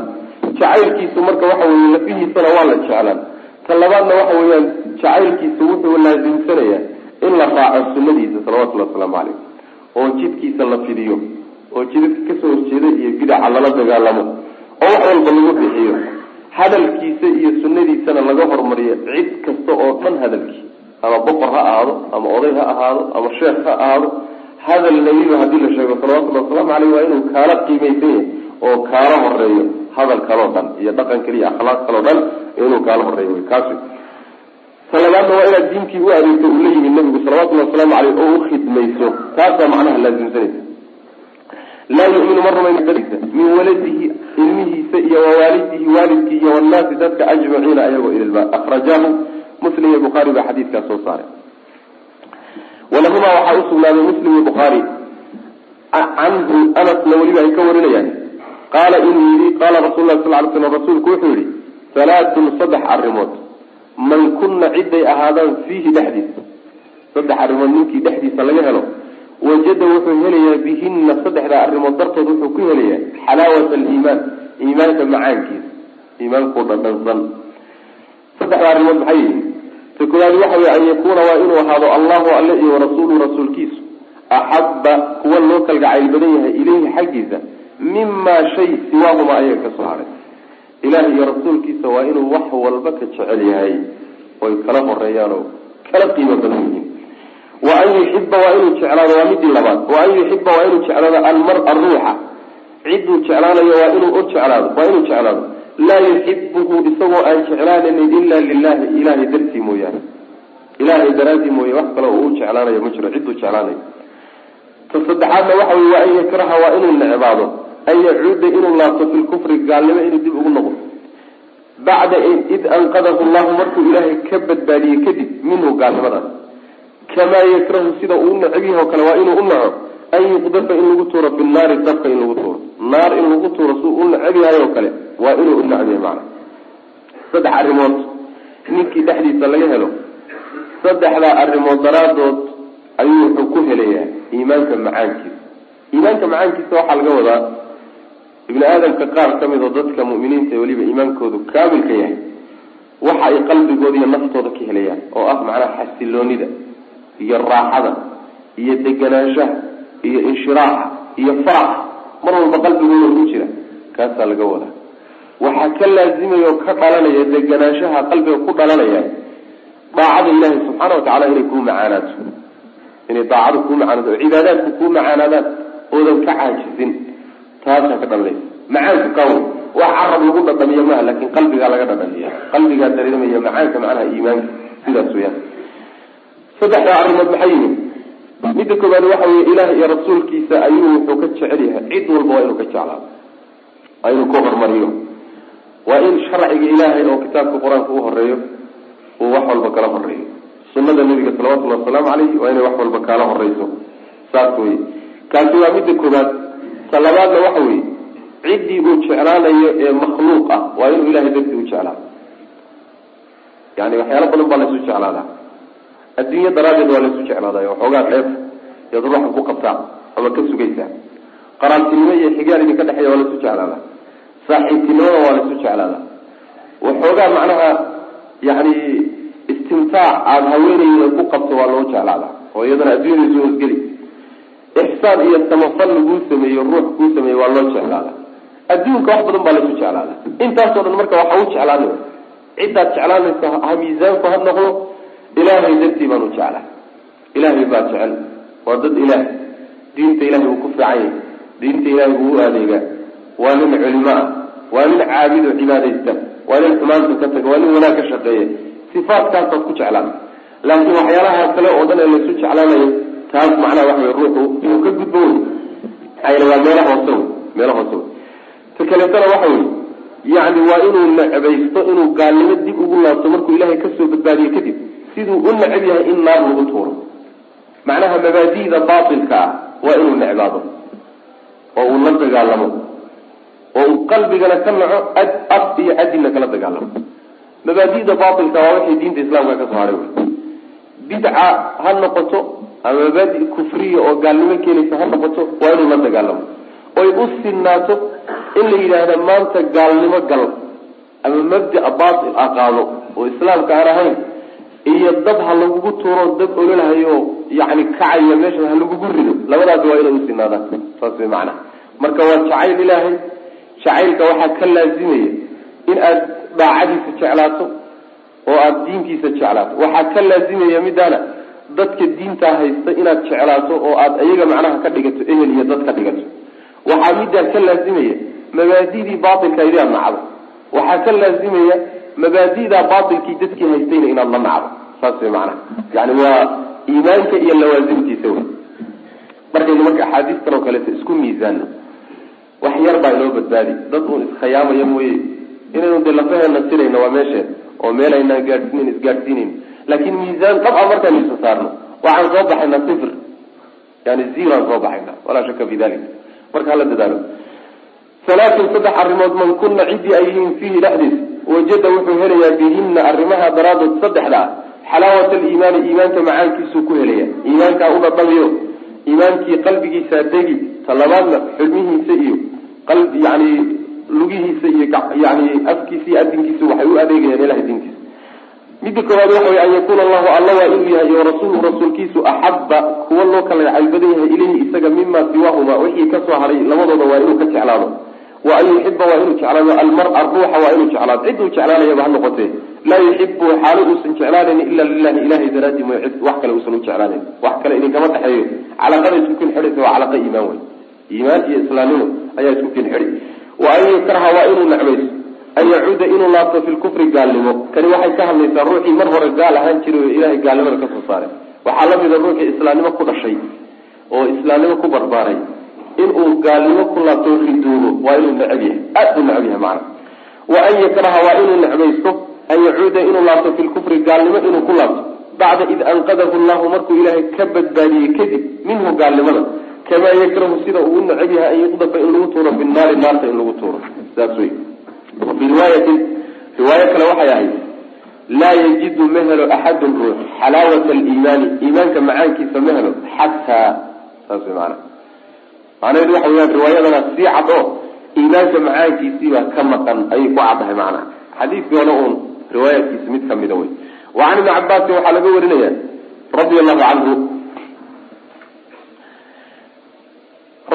B: Jacaylkiisu marka waxa weye lafihiisana waa la jeclaan ta labaadna waxa weeyaan jacaylkiisa wuxuu laasimsanayaa in la raaco sunadiisa salawatullahi wasalaamu caleyh oo jidkiisa la fidiyo oo jidadka ka soo horjeeda iyo bidaca lala dagaalamo oo wax walba lagu bixiyo. Hadalkiisa iyo sunadiisana laga hormariyo cid kasta oo dhan hadalkii ama boqor ha ahaado ama oday ha ahaado ama sheekh ha ahaado. Hadal nebiba haddii la sheego salawatullahi wasalaamu caleyh waa inuu kaala qiimaysan yahay oo kaala horeeyo hadal kaloo dhan iyo dhaqan kale iyo akhlaaq kaloo dhan inuu kaala horeeyo wy kaas ta labaadna waa inaad diinkii u adeegto uu la yimid nabigu salawatullahi wasalaamu caleyh oo u khidmayso. Taasaa macnaha laasimsanaysa laa yuminu ma rumayn min waladihi ilmihiisa iyo wawaalidihi waalidkii iyo wannaasi dadka ajmaciina ayagoo ililba akrajaahu muslim iyo bukhaari baa xadiidkaas soo saaray. Walahumaa waxaa usugnaaday muslim iyo bukhaari canhu anasna weliba ay ka warinayaan qaala inuu yihi qaala rasul lah sal ly slam rasuulku wuxuu yihi halaatun saddex arrimood. Man kunna ciday ahaadaan fiihi dhexdiisa saddex arrimood ninkii dhexdiisa laga helo. Wajada wuxuu helayaa bihina saddexdaa arrimood dartood wuxuu ku helayaa xalaawat aliimaan iimaanka macaankiisa iimaankuu dhadhansan. Saddexda arrimood maxay yihiin ta waxa wey an yakuuna waa inuu ahaado allahu alle iyo warasuuluhu rasuulkiisu. Axabba kuwa loo kalgacayl badan yahay ilayhi xaggiisa mimaa shay siwaahuma ayaga ka soo haray. Ilaah iyo rasuulkiisa waa inuu wax walba ka jecel yahay. Oy kala horeeyaan oo kala qiimo badan yihiin. Wa an yuxiba waa inuu jeclaado waa midii labaad. Wa an yuxiba waa inuu jeclaado almara ruuxa cidduu jeclaanayo waa inuu jeclaado waa inuu jeclaado. Laa yuxibuhu isagoo aan jeclaanayn ila lilahi ilahay dartii mooyaane. Ilahay daraadii mooye wax kale oo uu jeclaanayo ma jiro cidduu jeclaanayo. Ta saddexaadna waxa wey waa an yakraha waa inuu necbaado an yacuuda inuu laabto fi lkufri gaalnimo inuu dib ugu noqdo. Bacda id anqadahu llahu markuu ilaahay ka badbaadiyey kadib minhu gaalnimadaas kamaa yakrahu sida uu necab yahay oo kale waa inuu u naco. An yuqdafa in lagu tuuro fi naari dabka in lagu tuuro. Naar in lagu tuuro si u necab yahay oo kale waa inuu u necab yahay macana saddex arrimood ninkii dhexdiisa laga helo. Saddexdaa arrimood daraadood ayuu wuxuu ku helayaa iimaanka macaankiisa. Iimaanka macaankiisa waxaa laga wadaa ibni aadamka qaar ka mid oo dadka mu'miniinta weliba iimaankoodu kaamilka yahay waxa ay qalbigooda iyo naftooda ka helayaan oo ah macnaha xasiloonida iyo raaxada iyo deganaanshaha iyo inshiraaxa iyo faraxa mar walba qalbigooda ku jira kaasaa laga wadaa. Waxaa ka laazimaya oo ka dhalanaya deganaanshaha qalbiga ku dhalanaya daacada ilaahi subxaana watacala inay kuu macaanaato inay daacadu kuu macaanaato oo cibaadaadku kuu macaanaadaan oodan ka caajisin taasaa ka dhalanaysa macaanku kaw wax carab lagu dhadhamiya maha laakin qalbigaa laga dhadhamiya qalbigaa dareemaya macaanka macnaha iimaanka. Sidaas weyaan saddexdaa arrimood maxay yihiin? Midda koobaad waxa weye ilaah iyo rasuulkiisa ayuu wuxuu ka jecel yahay. Cid walba waa inuu ka jeclaado waa inuu ka hormariyo. Waa in sharciga ilaahay oo kitaabka qur'aanka u horeeyo uu wax walba kala horeeyo sunada nabiga salawatullahi wasalaamu caleyh waa inay wax walba kaala horeyso saas weye kaasi waa midda koobaad ta labaadna waxa weye ciddii uu jeclaanayo ee makhluuq ah waa inuu ilahay dartii u jeclaado yani waxyaalo badan baa laysu jeclaadaa adduunye daraaddeed waa laysu jeclaadayo waxoogaa dheef yaad ruuxa ku qabtaa ama ka sugaysaa qaraabtinimo iyo xigaal idinka dhexeeya waa laysu jeclaadaa. Saaxiibtinimada waa laysu jeclaadaa. Waxoogaa macnaha yani istimtaac aada haweenayda ku qabto waa loo jeclaadaa oo iyadana adduunyadaisu hoosgeli ixsaan iyo samafal laguu sameeyo ruux kuu sameeyo waa loo jeclaadaa adduunka wax badan baa laysu jeclaadaa intaasoo dhan marka waxa u jeclaanay ciddaad jeclaanaysa ha miisaanku ha noqdo ilaahay dartii baanu jeclaa. Ilaahay baa jecel. Waa dad ilaah. Diinta ilahay wuu ku fiican yahay. Diinta ilahay wuu u adeegaa. Waa nin culimo ah. Waa nin caabid oo cibaadaysta. Waa nin xumaanta ka taga. Waa nin wanaag ka shaqeeya. Sifaadkaasaad ku jeclaan. Laakiin waxyaalaha kale oo dhan ee laysu jeclaanayo taas macnaha wey ruuxu inuu ka gudbo wey maxaa yeele waa meela hoose wey meela hoose. Wey ta kaleetana waxa wey yacni waa inuu necbaysto inuu gaalnimo dib ugu laabto markuu ilaahay ka soo badbaadiyo kadib siduu u necab yahay in naar lagu tuuro. Macnaha mabaadi'da baatilka ah waa inuu necbaado oo uu la dagaalamo oo uu qalbigana ka naco ad af iyo adinna kala dagaalamo. Mabaadi'da baatilka waa wixii diinta islaamka ka soo haray. Wey bidca ha noqoto ama mabaadi kufriya oo gaalnimo keenaysa ha noqoto waa inuu la dagaalamo. Oy u sinaato in la yidhaahda maanta gaalnimo gal ama mabdaa baatil a qaado oo islaamka aan ahayn iyo dab ha lagugu tuuro dab ololahayo yani kacaya meesha ha lagugu rido labadaasi waa inay usinaadaan saas way macnaha marka waa jacayl ilaahay jacaylka waxaa ka laazimaya in aad daacadiisa jeclaato oo aada diinkiisa jeclaato. Waxaa ka laazimaya midaana dadka diintaa haysta inaad jeclaato oo aad iyaga macnaha ka dhigato ehel iyo dad ka dhigato. Waxaa middaa ka laazimaya mabaadidii baatilka inaad nacdo. Waxaa ka laazimaya mabaadi'daa baatilkii dadkii haystayna inaad la nacdo. Saas way macnaha. Yani waa iimaanka iyo lawaasimtiisa wey markaynu marka axaadiistan oo kaleeto isku miisaano wax yar baa inoo badbaadi. Dad uun iskhayaamaya mooye. Inaynu dee lafaheena sirayno waa meesheed oo meel aynaan gaadhsiinayn isgaadhsiinayn laakiin miisaan dab a markaan isa saarno. Waxaan soo baxaynaa sifir. Yani ziraan soo baxaynaa walaa shaka fi dalik marka hala dadaalo. Salaatun saddex arrimood man kunna ciddii ay yihiin fiihi dhexdiisa wajada wuxuu helayaa bihina arrimaha daraadood saddexda. Ah xalaawat aliimaani iimaanka macaankiisuu ku helaya. Iimaankaa u dhadhamiyo iimaankii qalbigiisaa degi talabaadna xulmihiisa iyo yani lugihiisa iyo yani afkiisa iyo adinkiisa waxay u adeegayaan ilahay diintiisa midda koowaad waxa wey an yakuuna allahu alla waa inuu yahay iyo rasuulu rasuulkiisu axaba kuwa loo kala jacayl badan yahay ilayhi isaga mima siwaahuma. Wixii ka soo haray labadooda waa inuu ka jeclaado. Wa an yuxiba waa inuu jeclaado. Almara ruuxa waa inuu jeclaado. Ciduu jeclaanayaba ha noqotee laa yuxibu xaalo uusan jeclaanayn ila lilahi ilahay daraadi mooy cid wax kale uusan u jeclaanayn. Wax kale idinkama dhexeeyo. Calaqada isku kin xidhaysa waa calaqa iimaan wey iimaan iyo islaamnimo ayaa isku kin xidhi. Wa an yukraha waa inuu necbayso an yacuuda inuu laabto fi lkufri gaalnimo. Kani waxay ka hadlaysaa ruuxii mar hore gaal ahaan jiray oo ilahay gaalnimada ka soo saaray. Waxaa lamida ruuxii islaamnimo ku dhashay oo islaamnimo ku barbaaray. Inuu gaalnimo ku laabto ridoobo waa inuu necab yahay. Aad buu necab yahay macana wa an yakraha waa inuu necbaysto. An yacuuda inuu laabto fi lkufri gaalnimo inuu ku laabto. Bacda id anqadahu llahu markuu ilaahay ka badbaadiyey kadib minhu gaalnimada. Kamaa yakrahu sida uu u necab yahay an yuqdafa in lagu tuuro binnaari naarta in lagu tuuro. Saas wey wafii riwaayatin riwaayo kale waxay ahayd laa yajidu ma helo axadun ruux xalaawata aliimaani iimaanka macaankiisa ma helo xataa saas wey maana macnaheedu waxa weyaan riwaayadana sii cad oo iimaanka macaankiisiibaa ka maqan ayay ku caddahay macnaha xadiidkii hore uun riwaayaadkiisa mid kamida wey. Wa can ibni cabaasin waxaa laga warinaya radia allahu canhu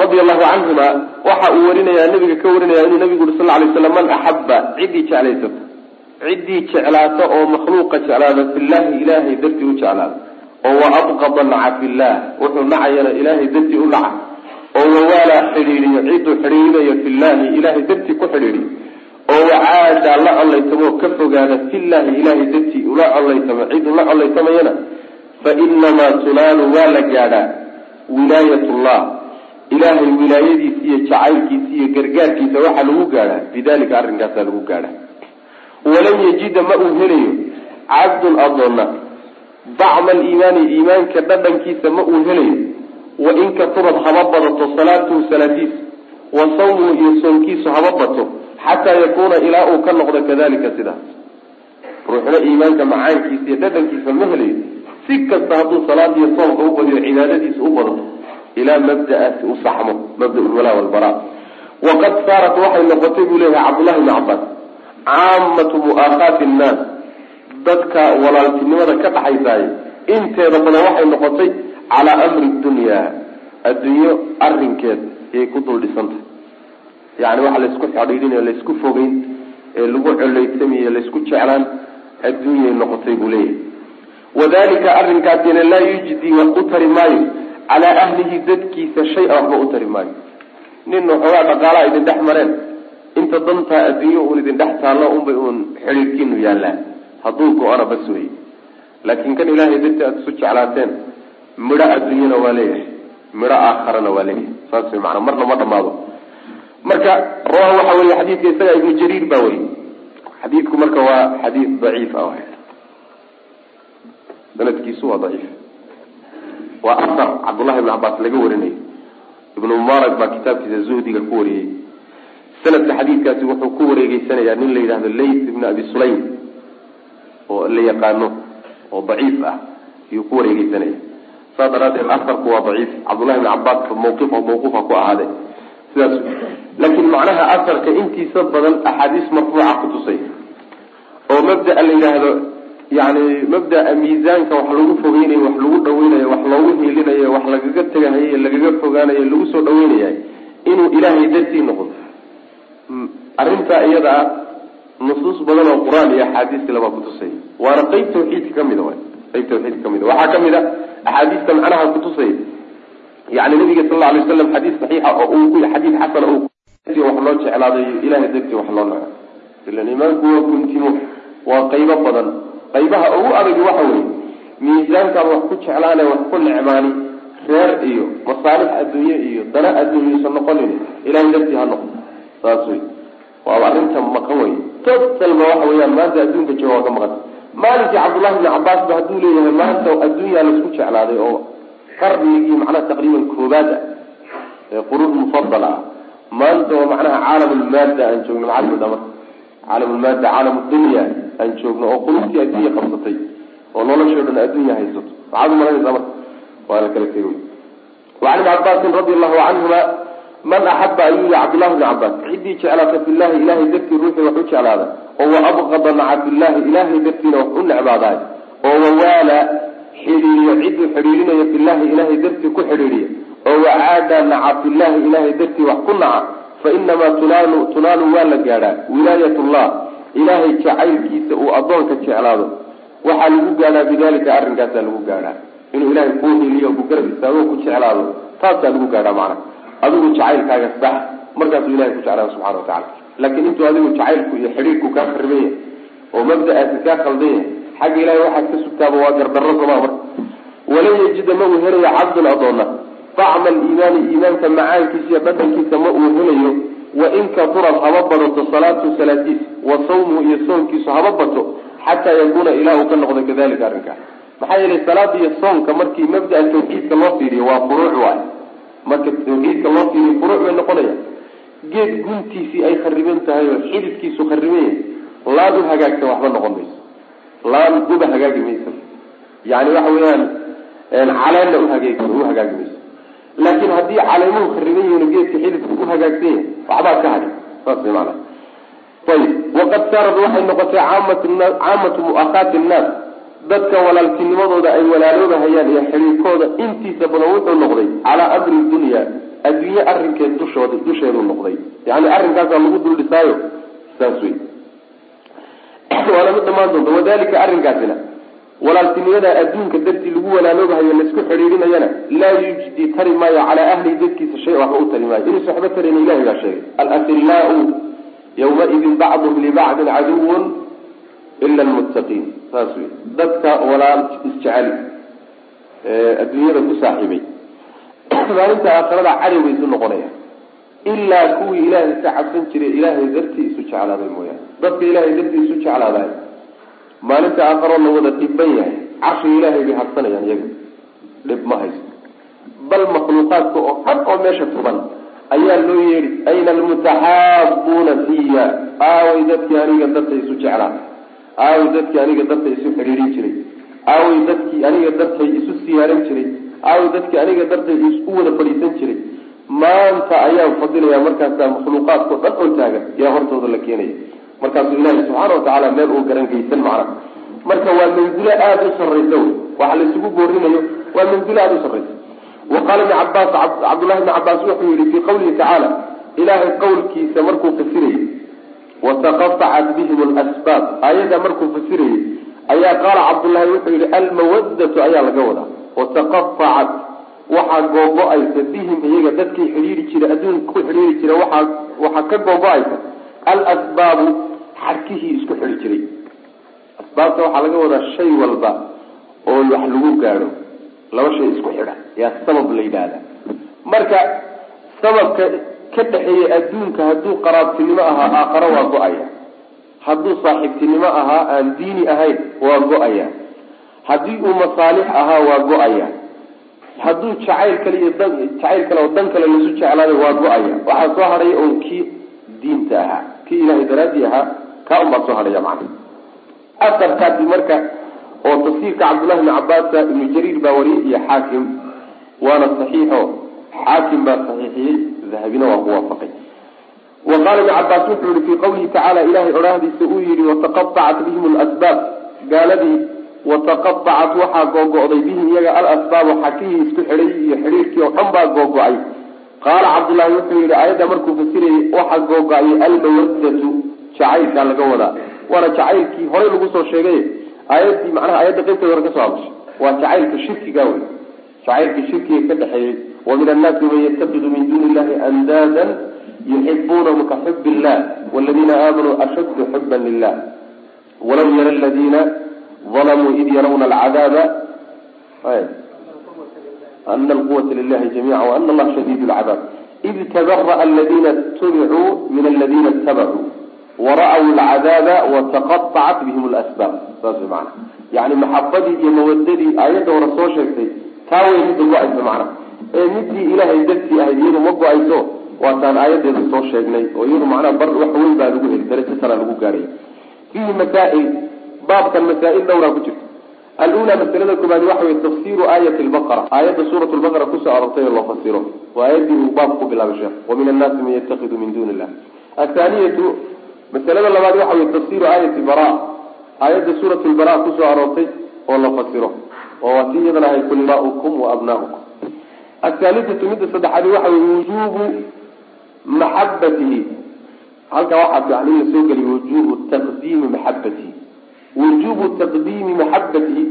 B: radia allahu canhuma waxa uu warinayaa nabiga ka warinaya inuu nabigu uri sal ly slam man axaba ciddii jeclaysato ciddii jeclaata oo makhluuqa jeclaada fillahi ilaahay dartii u jeclaada oo wa abqada naca fillah. Wuxuu nacayana ilaahay dartii u naca. Oo wawaala xidhiidiyo cidduu xidhiidinayo fillahi ilaahay dartii ku xidhiidiyo oo wacaada la collaytamoo ka fogaada fillahi ilaahay dartii ula collaytamo cidduu la collaytamayana. Fa inamaa tunaalu waa la gaadhaa wilaayat llah ilaahay wilaayadiisa iyo jacaylkiisa iyo gargaarkiisa waxaa lagu gaadhaa. Bidalika arrinkaasaa lagu gaadhaa. Walan yajida ma uu helayo cabdun adoonna bacma aliimaani iimaanka dhadhankiisa ma uu helayo. Wa in katurad haba badato salaatuhu salaadiisa wa sawmuhu iyo soonkiisu haba bato. Xataa yakuuna ilaa uu ka noqdo kadalika sidaas ruuxna iimaanka macaankiisa iyo dhadhankiisa ma helayo. Si kasta hadduu salaad iyo soomka u cibaadadiisa u badato ilaa mabda'aasi u saxmo mabda lwalaa walbara waqad saarat waxay noqotay buu leeyahay cabdullahi bni cabbaas caamatu mu'aakhaati nnaas. Dadka walaaltinimada ka dhaxaysaaye inteeda badan waxay noqotay calaa amri dunya addunyo arrinkeed ayay ku dul dhisantahay yani waxa laysku xadhiidhinayo laysku fogeyn ee lagu coleytamiyo laysku jeclaan adduunyay noqotay buu leeyahay. Wadalika arrinkaasina laa yujdi wax u tari maayo calaa ahlihi dadkiisa shay-a waxba u tari maayo nin waxoogaa dhaqaalaha idin dhex mareen inta dantaa adduunyo uun idin dhex taallo unbay uun xidhiirkiinu yaallaan hadduu go-ana bas wey laakiin kan ilaahay dartii aada isu jeclaateen midho adduunyana waa leeyahay midho aakharana waa leeyahay saas maanaa marna ma dhamaado marka rawaha waxa weye xadiidka isaga ibnu jariir baa weriy xadiidku marka waa xadiid daciif ah sanadkiisu waa daciif waa asar cabdullahi ibn cabaas laga warinayo ibnu mubaarak baa kitaabkiisa zuhdiga ku wariyey sanadka xadiidkaasi wuxuu ku wareegeysanayaa nin la yidhahdo layth ibn abi sulaym oo la yaqaano oo daciif ah ayuu ku wareegeysanaya saas daraadeed asarku waa daciif. Cabdullahi ibn cabaas mawqif mawquufa ku ahaade sidaas laakiin macnaha asarka intiisa badan axaadiis marfuuca kutusay oo mabdaa la yidhaahdo yani mabdaa miisaanka wax lagu fogeynayo wax lagu dhaweynayo wax loogu hiilinayo wax lagaga tegahayo lagaga fogaanayo lagu soo dhaweynaya inuu ilaahay dartii noqdo. Arrintaa iyada ah nusuus badan oo qur'aan iyo axaadiis labaa kutusaya waana qeyb tawxiidka ka mid a qeyb tawxiidka ka mid a waxaa ka mid a axaadiista macnaha kutusaya yani nabiga sal la alay waslam xadiis saxiixa oo uu ku xadiis xasana wax loo jeclaaday ilahay dartii wax loo naco. Ilan iimaanku waa guntimo waa qaybo badan qaybaha ugu adag waxa weye miisaankaad wax ku jeclaane wax ku necmaani reer iyo masaalix adduunye iyo dana adduunyaysan noqonin ilahay dartii ha noqdo. Saas wey waaba arrinta maqan wey totalba waxa weeyaan maanta adduunka jooga waa ka maqan. Maalinkii cabdullahi bni cabaas ba hadduu leeyahay maanta adduunyaa la isku jeclaaday oo qarnigii macnaha taqriiban koobaad ah ee quruun mufadal ah. Maanta oo macnaha caalamulmaada aan joogno maxaad moodaa caalam dunya aan joogno oo qulubtii adduunya qabsatay oo noloshoo dhan adduunya haysato. Maxaad umalanaysaa marka? Waa la kala tegay wacan ibni cabaasin radi allahu canhuma man axaba ayuu yihi cabdullahi bni cabaas ciddii jeclaata fillahi ilahay dartii ruuxii wax u jeclaada oo wa abqada naca fillahi ilahay dartiina wax u necbaadaay oo wawaala xidhiiriyo cidduu xidhiirinayo fillahi ilahay dartii ku xidhiiriya oo wacaada naca fillahi ilahay dartii wax ku naca fa inamaa tunaalu waa la gaadhaa wilaayatullah ilaahay jacaylkiisa uu addoonka jeclaado waxaa lagu gaadhaa bidalika arrinkaasaa lagu gaadhaa inuu ilahay kuu hiliyo ku garab istaago ku jeclaado taasaa lagu gaadhaa macana adigu jacaylkaaga sax markaasuu ilahay ku jeclaada subxana wa tacala laakiin intuu adigu jacaylku iyo xidhiirku kaa yahay oo mabda-aasi kaa khaldan xagga ilahay waxaad ka sugtaaba waa gardarro somaa marka walan yajida ma uu helayo cabdun adoonna dacma aliimaani iimaanka macaankiisa iyo dhadhankiisa ma uu helayo wain katurad haba badato salaatu salaadiis wa sawmuhu iyo soonkiisu haba bato xataa yakuuna ilah uu ka noqdo kadalika arrinkaa maxaa yeelay salaada iyo soonka markii mabdaa tawxiidka loo fiiriyo waa furuuc waay. Marka tawxiidka loo fiiriyo furuuc bay noqonaya geed guntiisii ay khariban tahay oo xididkiisu khariban yahay laan u hagaagsan waxba noqon mayso. Laan uba hagaagi maysa yani waxa weeyaan caleenna uhagaag u hagaagi mayso laakiin haddii caleemuhu khariban yihiin geedka xididku u hagaagsan yahay waxbaa ka hadhi saas way maanaa ayib waqad saarad waxay noqotay caamatu mu'akhaati nnaas dadka walaaltinimadooda ay walaaloobahayaan iyo xidhiirkooda intiisa badan wuxuu noqday calaa amri dunya adduunye arrinkeed dushooda dusheeduu noqday. Yani arrinkaasaa lagu dul dhisaayo. Saas wey waana mid dhamaan doonta wadalika arrinkaasina walaaltinimada adduunka dartii lagu walaaloobahayo la isku xidhiirinayana laa yujdi tari maayo calaa ahlihi dadkiisa shay waxba u tari maayo. Inuusa waxba tarayna ilahay baa sheegay. Alafillaau yawmaidin bacduhum libacdin caduwun ila lmuttaqiin saas wey dadka walaal isjecel adduunyada ku saaxiibay. Maalinta aakhirada cadowga isu noqonaya ilaa kuwii ilaahay ka cabsan jiray ilaahay dartii isu jeclaaday mooyaane. Dadka ilaahay dartii isu jeclaadaay maalinta aakharo la wada dhiban yahay. Carshiga ilaahay bay harsanayaan iyaga. Dhib ma haysto. Bal makhluuqaadka oo dhan oo meesha tuban ayaa loo yeedhi ayna almutaxaabuuna fiya aaway dadkii aniga darta isu jeclaa aaway dadkii aniga darta isu xidhiirin jiray. Aaway dadkii aniga dartay isu siyaaran jiray. Aaway dadkii aniga dartay isu wada fadhiisan jiray. Maanta ayaan fadilaya markaasaa makhluuqaadkao dhan oo taagan. Yaa hortooda la keenaya markaasuu ilaahi subxaana watacaala meel uu garan geysan macna. Marka waa manzilo aada u sarraysa wey waxa laysugu boorinayo waa manzilo aada u sarraysa wa qaala ibni cabaas cabdullahi ibni cabaas wuxuu yihi fii qawlihi tacaala ilaahay qowlkiisa markuu fasirayay wataqatacat bihim lasbaab aayadda markuu fasirayay ayaa qaala cabdullahi wuxuu yihi almawadatu ayaa laga wadaa wataqatacat waxaa googo-aysa bihim iyaga dadkii xidhiiri jira adduunka ku xidhiiri jira waxaa ka googo-aysa alasbaabu xarkihii isku xidhi jiray. Asbaabta waxaa laga wadaa shay walba oo wax lagu gaadho. Laba shay isku xidha. Yaa sabab la yidhaahda. Marka sababka ka dhexeeya adduunka hadduu qaraabtinimo ahaa aakhare waa go'aya. Hadduu saaxiibtinimo ahaa aan diini ahayn waa go'aya. Haddii uu masaalix ahaa waa go'aya. Hadduu jacayl kale iyo jacayl kale oo dan kale lasu jeclaaday waa go'aya. Waxaa soo hadhaya oon kii diinta ahaa kii ilaahay daraadii ahaa kaa un baa soo hadhaya macna asarkaasi marka oo tafsiirka cabdullahi bni cabaasa ibnu jariir baa wariyey iyo xaakim waana saxiixo. Xaakim baa saxiixiyey dahabina waa ku waafaqay. Wa qaala ibni cabaas wuxuu yihi fii qawlihi tacaala ilahay odhaahdiisa uu yihi wataqatacat bihim lasbaab gaaladii wataqatacat waxaa googo-day bihim iyaga alasbaabu xakihii isku xidhay iyo xidhiirkii oo dhan baa googo-ay qaala cabdullaahi wuxuu yihi aayadda markuu fasirayay waxaa googo-ayay almawadatu jacaylkaa laga wadaa. Waana jacaylkii horey lagu soo sheegay. Aayadii macnaha aayadda qaybteeda hore ka soo hadashay waa jacaylka shirkiga wey jacaylka shirkiga ka dhexeeyey wa min annaasi man yatakidu min duuni illahi andaadan yuxibuunahum ka xub illah waladiina aamanuu ashaddu xuban lilah walaw yara aladiina dalamuu id yarawna alcadaaba. Ana alquwata lilahi jamica waana allaha shadiid lcadaab id tabara'a aladina itubicuu min aladina itabacuu wara'w alcadaaba wataqatacat bihim lasbaab saas macana yani maxabadii iyo mawadadii aayadda hore soo sheegtay taa way midda go'aysa macna. Ee midii ilaahay dartii ahayd iyadu ma go'ayso waataan aayadeeda soo sheegnay oo iyadu macnaha bar wax weyn baa lagu heli darajo sara lagu gaadhay fiihi masaa'il baabkan masaa-il dhowraa ku jirta alula masalada koobaad waxa wey tafsiru aayati lbaqara aayadda suurat lbaqara ku soo arortay oo loo fasiro. Waa aayaddii uu baabku ku bilaabay sheekh. Wa min annaasi man yattakidu min duni illah athaaniyatu masalada labaad waxa wey tafsiru aayati bara aayadda suurat lbara ku soo aroortay oo la fasiro. Oo waa si iyadana ahay kul maaukum wa abnaaukum athaalithatu midda saddexaadi waxa wey wujubu maxabatihi halkaa waxaa fiican in la soo geliyo wujubu taqdiimi maxabatihi wujubu taqdiimi maxabatihi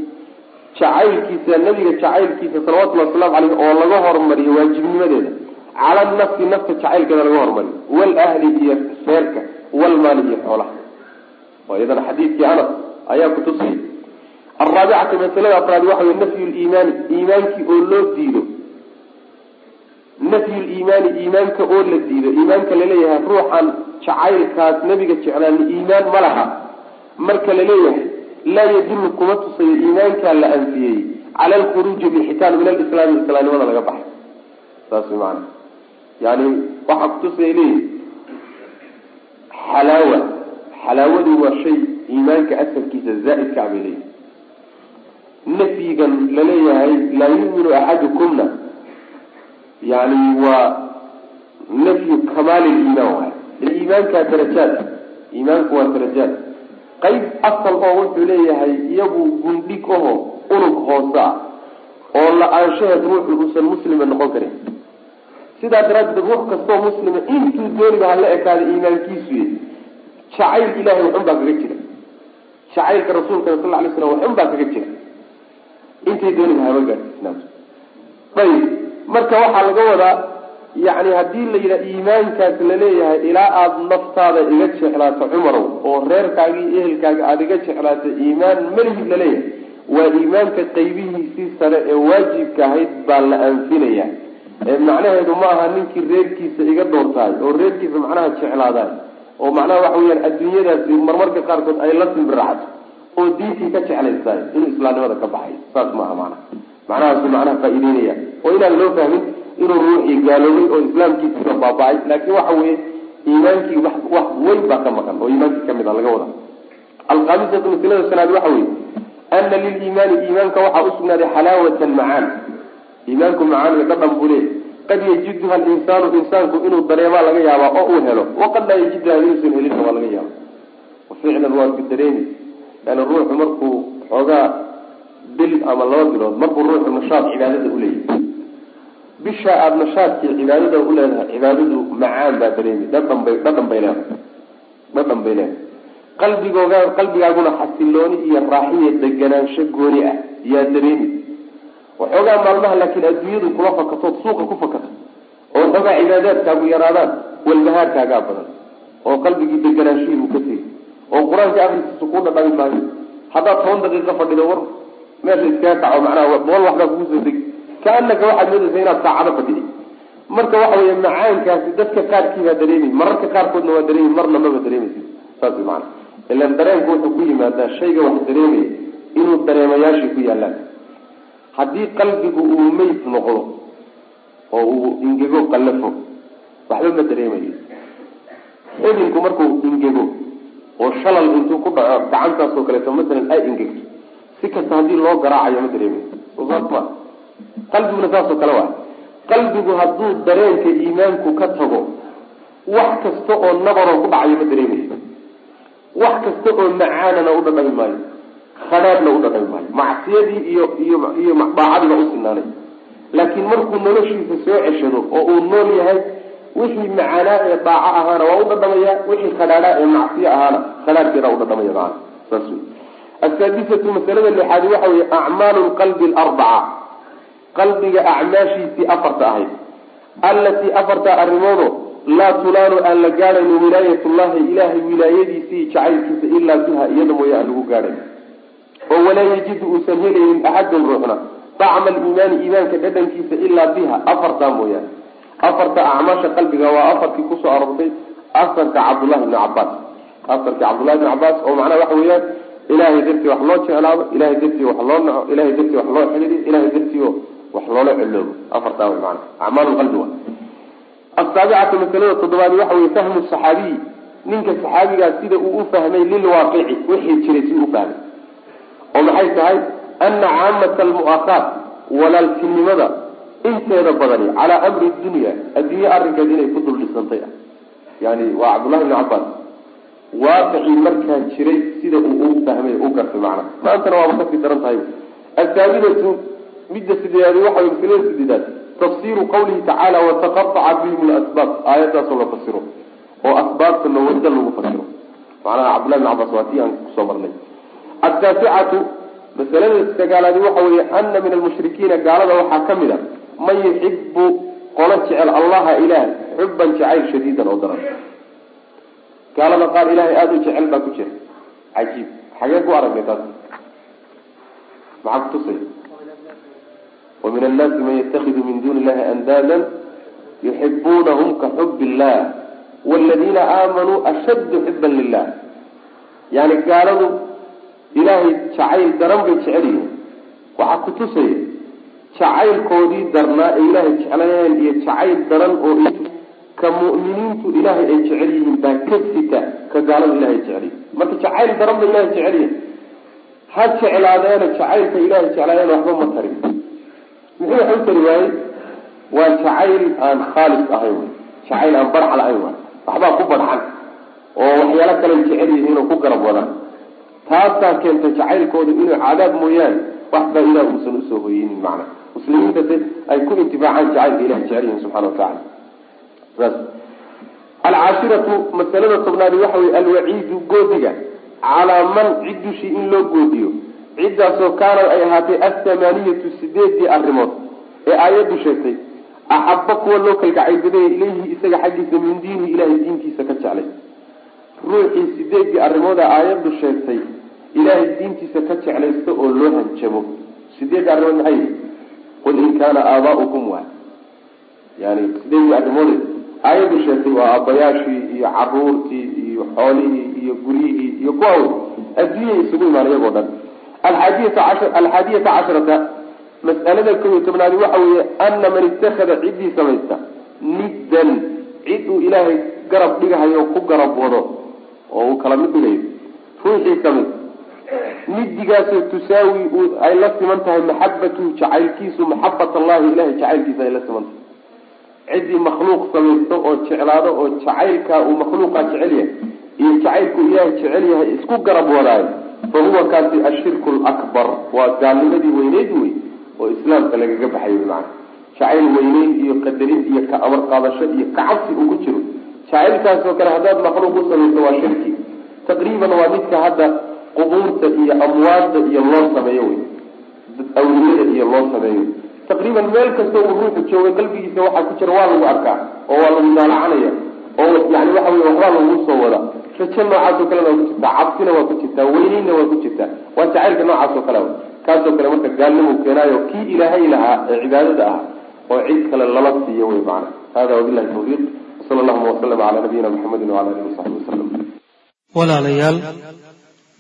B: jacaylkiisa nabiga jacaylkiisa salawatullhi waslamu caleyh oo laga hormariyo waajibnimadeeda cala nafsi nafta jacaylkeeda laga hormariyo. Walahli iyo reerka walmaali iyo xoolaha. Oo iyadana xadiidkii anas ayaa kutusaya alraabicatu masalada afraad waxa wey nafyu liimaani iimaankii oo loo diido. Nafyu liimaani iimaanka oo la diido. Iimaanka la leeyahay ruuxan jacaylkaas nabiga jeclaani iimaan ma laha. Marka la leeyahay laa yadullu kuma tusayo iimaankaa la anfiyey. Cala alkhuruuji bixitaan min alislaami islaamnimada laga baxay. Saas maana yani waxaa kutusaya leeyihi xalaawa. Xalaawadu waa shay iimaanka asalkiisa zaa-idkaa bay leeyihi nafyigan la leeyahay laa yuminu axadukumna yani waa nafyu kamaali liimaan waay. Iimaankaa darajaad. Iimaanku waa darajaad. Qayb asal oo wuxuu leeyahay iyagu gundhig aho unug hoose ah oo la'aanshaheed ruuxu uusan muslima noqon karin sidaa daraaddeed ruux kastoo muslima intuu dooniba hala ekaada iimaankiisu y jacayl ilahay waxun baa kaga jira. Jacaylka rasuulka sal lay slam waxun baa kaga jira. Intay dooniba haba gaadsiisnaato ayib marka waxaa laga wadaa yacni haddii la yidhaha iimaankaas la leeyahay ilaa aada naftaada iga jeclaato cumarow oo reerkaaga iyo ehelkaaga aada iga jeclaato iimaan malihid la leeyahay waa iimaanka qaybihiisii sare ee waajibka ahayd baa la anfinaya ee macnaheedu ma aha ninkii reerkiisa iga doortahay oo reerkiisa macnaha jeclaadaay oo macnaha waxa weyaan adduunyadaasi marmarka qaarkood ay la simbiraxato oo diintii ka jeclaystaay inuu islaamnimada ka baxay. Saas maaha macnaha. Macnahaasu macnaha faa-iideynaya oo inaan loo fahmin inuu ruuxii gaaloobay oo islaamkiisiba baaba-ay laakiin waxa weeye iimaankii wax weyn baa ka maqan oo iimaankii ka mid a laga wada alkhaamisatu maslada shanaad waxa weye ana liliimaani iimaanka waxaa usugnaaday xalaawatan macaan iimaanku macaan iyo dhadhan buu leey qad yajiduha alinsaanu insaanku inuu dareemaa laga yaabaa oo uu helo. Waqad laa yajiduha inuusan helinna waa laga yaaba ficlan waa dareemi. Yani ruuxu markuu xoogaa bil ama laba bilood markuu ruuxu nashaad cibaadada uleeyahy bisha aada nashaadkii cibaadada uleedahay cibaadadu macaan baa dareemi. Dhadhan bay dhadhan bay leedahay. Dhadhan bay leedahay. Qalbigooga qalbigaaguna xasilooni iyo raaxiya deganaansho gooni ah yaa dareemi waxoogaa maalmaha laakiin adduunyadu kula fakatood suuqa ku fakato oo waxoogaa cibaadaadkaagu yaraadaan walbahaarkaagaa badan. Oo qalbigii deganaanshihiibuu ka tegi oo qur'aanka afrikiisa kuu dhadhami maayo haddaad toban daqiiqo fadhido war meesha iskaga kaco macnaha bool waxbaa kugu soo degi kaanaka waxaad moodaysa inaad saacado fadhiday marka waxa weeye macaankaasi dadka qaarkiibaa dareemi mararka qaarkoodna waa dareemi marna maba dareemaysid. Saas maana ilan dareenku wuxuu ku yimaadaa shayga wax dareemaya inuu dareemayaashii ku yaallaan haddii qalbigu uu meyd noqdo oo uu ingego qallafo waxba ma dareemayo. Xubinku markuu ingego oo shalal intuu ku dhaco gacantaasoo kaleeto masalan ay ingegto si kasta haddii loo garaacayo ma dareemayo. Sosaasma qalbiguna saasoo kale waa qalbigu hadduu dareenka iimaanku ka tago wax kasta oo nabaroo ku dhacayo ma dareemayo. Wax kasta oo macaanana u dhadhami maayo khadhaadhna u dhadhami maayo. Macsiyadii iyo iyo iyo daacadiina u sinaanay laakiin markuu noloshiisa soo ceshado oo uu nool yahay wixii macaanaa ee daaco ahaana waa u dhadhamaya wixii khadhaadhaa ee macsiyo ahaana khadhaadhkeeda u dhadhamaya maana saas wey asaadisatu masalada lixaadi waxa weye acmaalu lqalbi alarbaca. Qalbiga acmaashiisii afarta ahayd. Allatii afarta arrimoodo laa tulaanu aan la gaadhayno wilaayatullahi ilaahay wilaayadiisii jacaylkiisa ilaa biha iyada mooye aan lagu gaadhayn oo walaa yajidu uusan helaynin axadun ruuxna. Dacma aliimaani iimaanka dhadhankiisa ilaa biha afartaa mooyaane. Afarta acmaasha qalbiga waa afarkii ku soo aroortay asarka cabdullahi bni cabaas asarka cabdullahi bni cabaas oo macnaha waxa weeyaan ilahay dartii wax loo jeclaado ilahay dartii wax loo naco ilahay dartii wax loo xidhiidiyo ilahay dartii wax loola coloobo afartaa wey maana acmaal wa asaabicatu masalada toddobaad waxa weye fahmu saxaabiyi ninka saxaabigaas sida uu u fahmay lilwaaqici wixii jiray si u fahmay oo maxay tahay ana caamata almu'akhaat walaaltinimada inteeda badani calaa amri dunya adduunye arrinkeed inay ku dul dhisantay ah. Yani waa cabdullahi bni cabbaas. Waaqicii markaa jiray sida uu u fahmay u gartay macna. Maantana waaba ka sii daran tahay athaaminatu midda sideedaadi waxa way masalada sideedaad. Tafsiru qawlihi tacaala wataqaaca bihim lasbaab aayadaasoo la fasiro. Oo asbaabta lowada lagu fasiro. Macnaha cabdullahi bn cabbaas waa tii aan ku soo marnay ataasicatu masalada sagaalaadi waxa weeye ana min almushrikiina gaalada waxaa ka mid a man yuxibu qolo jecel allaha ilaah xuban jacayl shadiidan oo daran gaalada qaar ilahay aada u jecel baa ku jira cajiib xagee ku aragnay taas maxaa kutusay wa min annaasi man yattakidu min duni illahi andaadan yuxibunahum ka xub illah waladiina aamanuu ashaddu xiban lilah yani gaaladu ilaahay jacayl daran bay jecel yihiin. Waxaa kutusaya jacaylkoodii darnaa ee ilaahay jeclayeen iyo jacayl daran oo ka mu'miniintu ilaahay ay jecel yihiin baa ka sita ka gaalada ilahay jecel yihiin marka jacayl daran ba ilahay jecel yihiin ha jeclaadeena jacaylka ilaahay jeclaayeen waxba ma tarin. Muxuu wax u tari waayey? Waa jacayl aan khaalis ahayn jacayl aan barx lahayn waay. Waxbaa ku barxan oo waxyaalo kale jecel yihiin oo ku garab wadaan taasaa keentay jacaylkooda inuu cadaab mooyaane wax baa ilah uusan u soo hoyeynin macna. Muslimiinta se ay ku intifaacaan jacaylka ilah jecel yihiin subxana watacala saas. Alcaashiratu masalada tobnaadi waxa weye alwaciidu goodiga calaa man cid dushii in loo goodiyo. Ciddaasoo kaanad ay ahaatay athamaaniyatu sideedii arrimood ee aayaddu sheegtay axaba kuwa loo kalgacaylbadaya ilayhi isaga xaggiisa min diinihi ilahay diintiisa ka jeclay. Ruuxii sideedii arrimooda aayaddu sheegtay ilaahay diintiisa ka jeclaysta oo loo hanjabo. Sideedii arrimood maxay qul in kaana aabaa'ukum waa yani sideedii arrimoode aayaddu sheegtay waa aabbayaashii iyo caruurtii iyo xoolihii iyo guryihii iyo kuwa wey adduunyay isugu imaan iyagoo dhan. Cashar alxaadiyata casharata mas'alada kow iyo tobnaadi waxa weeye ana man ittakhada ciddii samaysta niddan cid uu ilaahay garab dhigahayo ku garab wado oo uu kala mid dhigayo ruuxii samaysta nidigaasoo tusaawi ay la siman tahay maxabatuhu jacaylkiisu maxabat allahi ilahay jacaylkiisa ay la siman tahay. Ciddii makhluuq samaysta oo jeclaado oo jacaylkaa uu makhluuqaa jecel yahay iyo jacaylku ilaahay jecel yahay isku garab wadaayo fa huwa kaasi ashirku lakbar waa gaalnimadii weyneyd wey oo islaamka lagaga baxay wy maana jacayl weyneyn iyo qadarin iyo ka amar qaadasho iyo kacabsi uu ku jiro. Jacaylkaasoo kale haddaad makhluuq u samayso waa shirki. Taqriiban waa midka hadda qubuurta iyo amwaadda iyo loo sameeyo wey. Awliyada iyo loo sameeyo. Taqriiban meel kasta uu ruuxu jooga qalbigiisa waxaa ku jira waa lagu arkaa oo waa lagu daalacanaya oo yani waxa wey waxbaa lagu soo wada. Rajo noocaasoo kalena waa ku jirtaa cabsina waa ku jirtaa weyneynna waa ku jirtaa waa jacaylka noocaas oo kale kaasoo kale marka gaalnimu keenaayo kii ilaahay lahaa ee cibaadada ah oo cid kale lala siiyo wey macana hada wabilahi tawfiiq. Sala allahuma wasalam calaa nabiyina muxamedin wala alihi wasaxbi wasalam
A: walaalayaal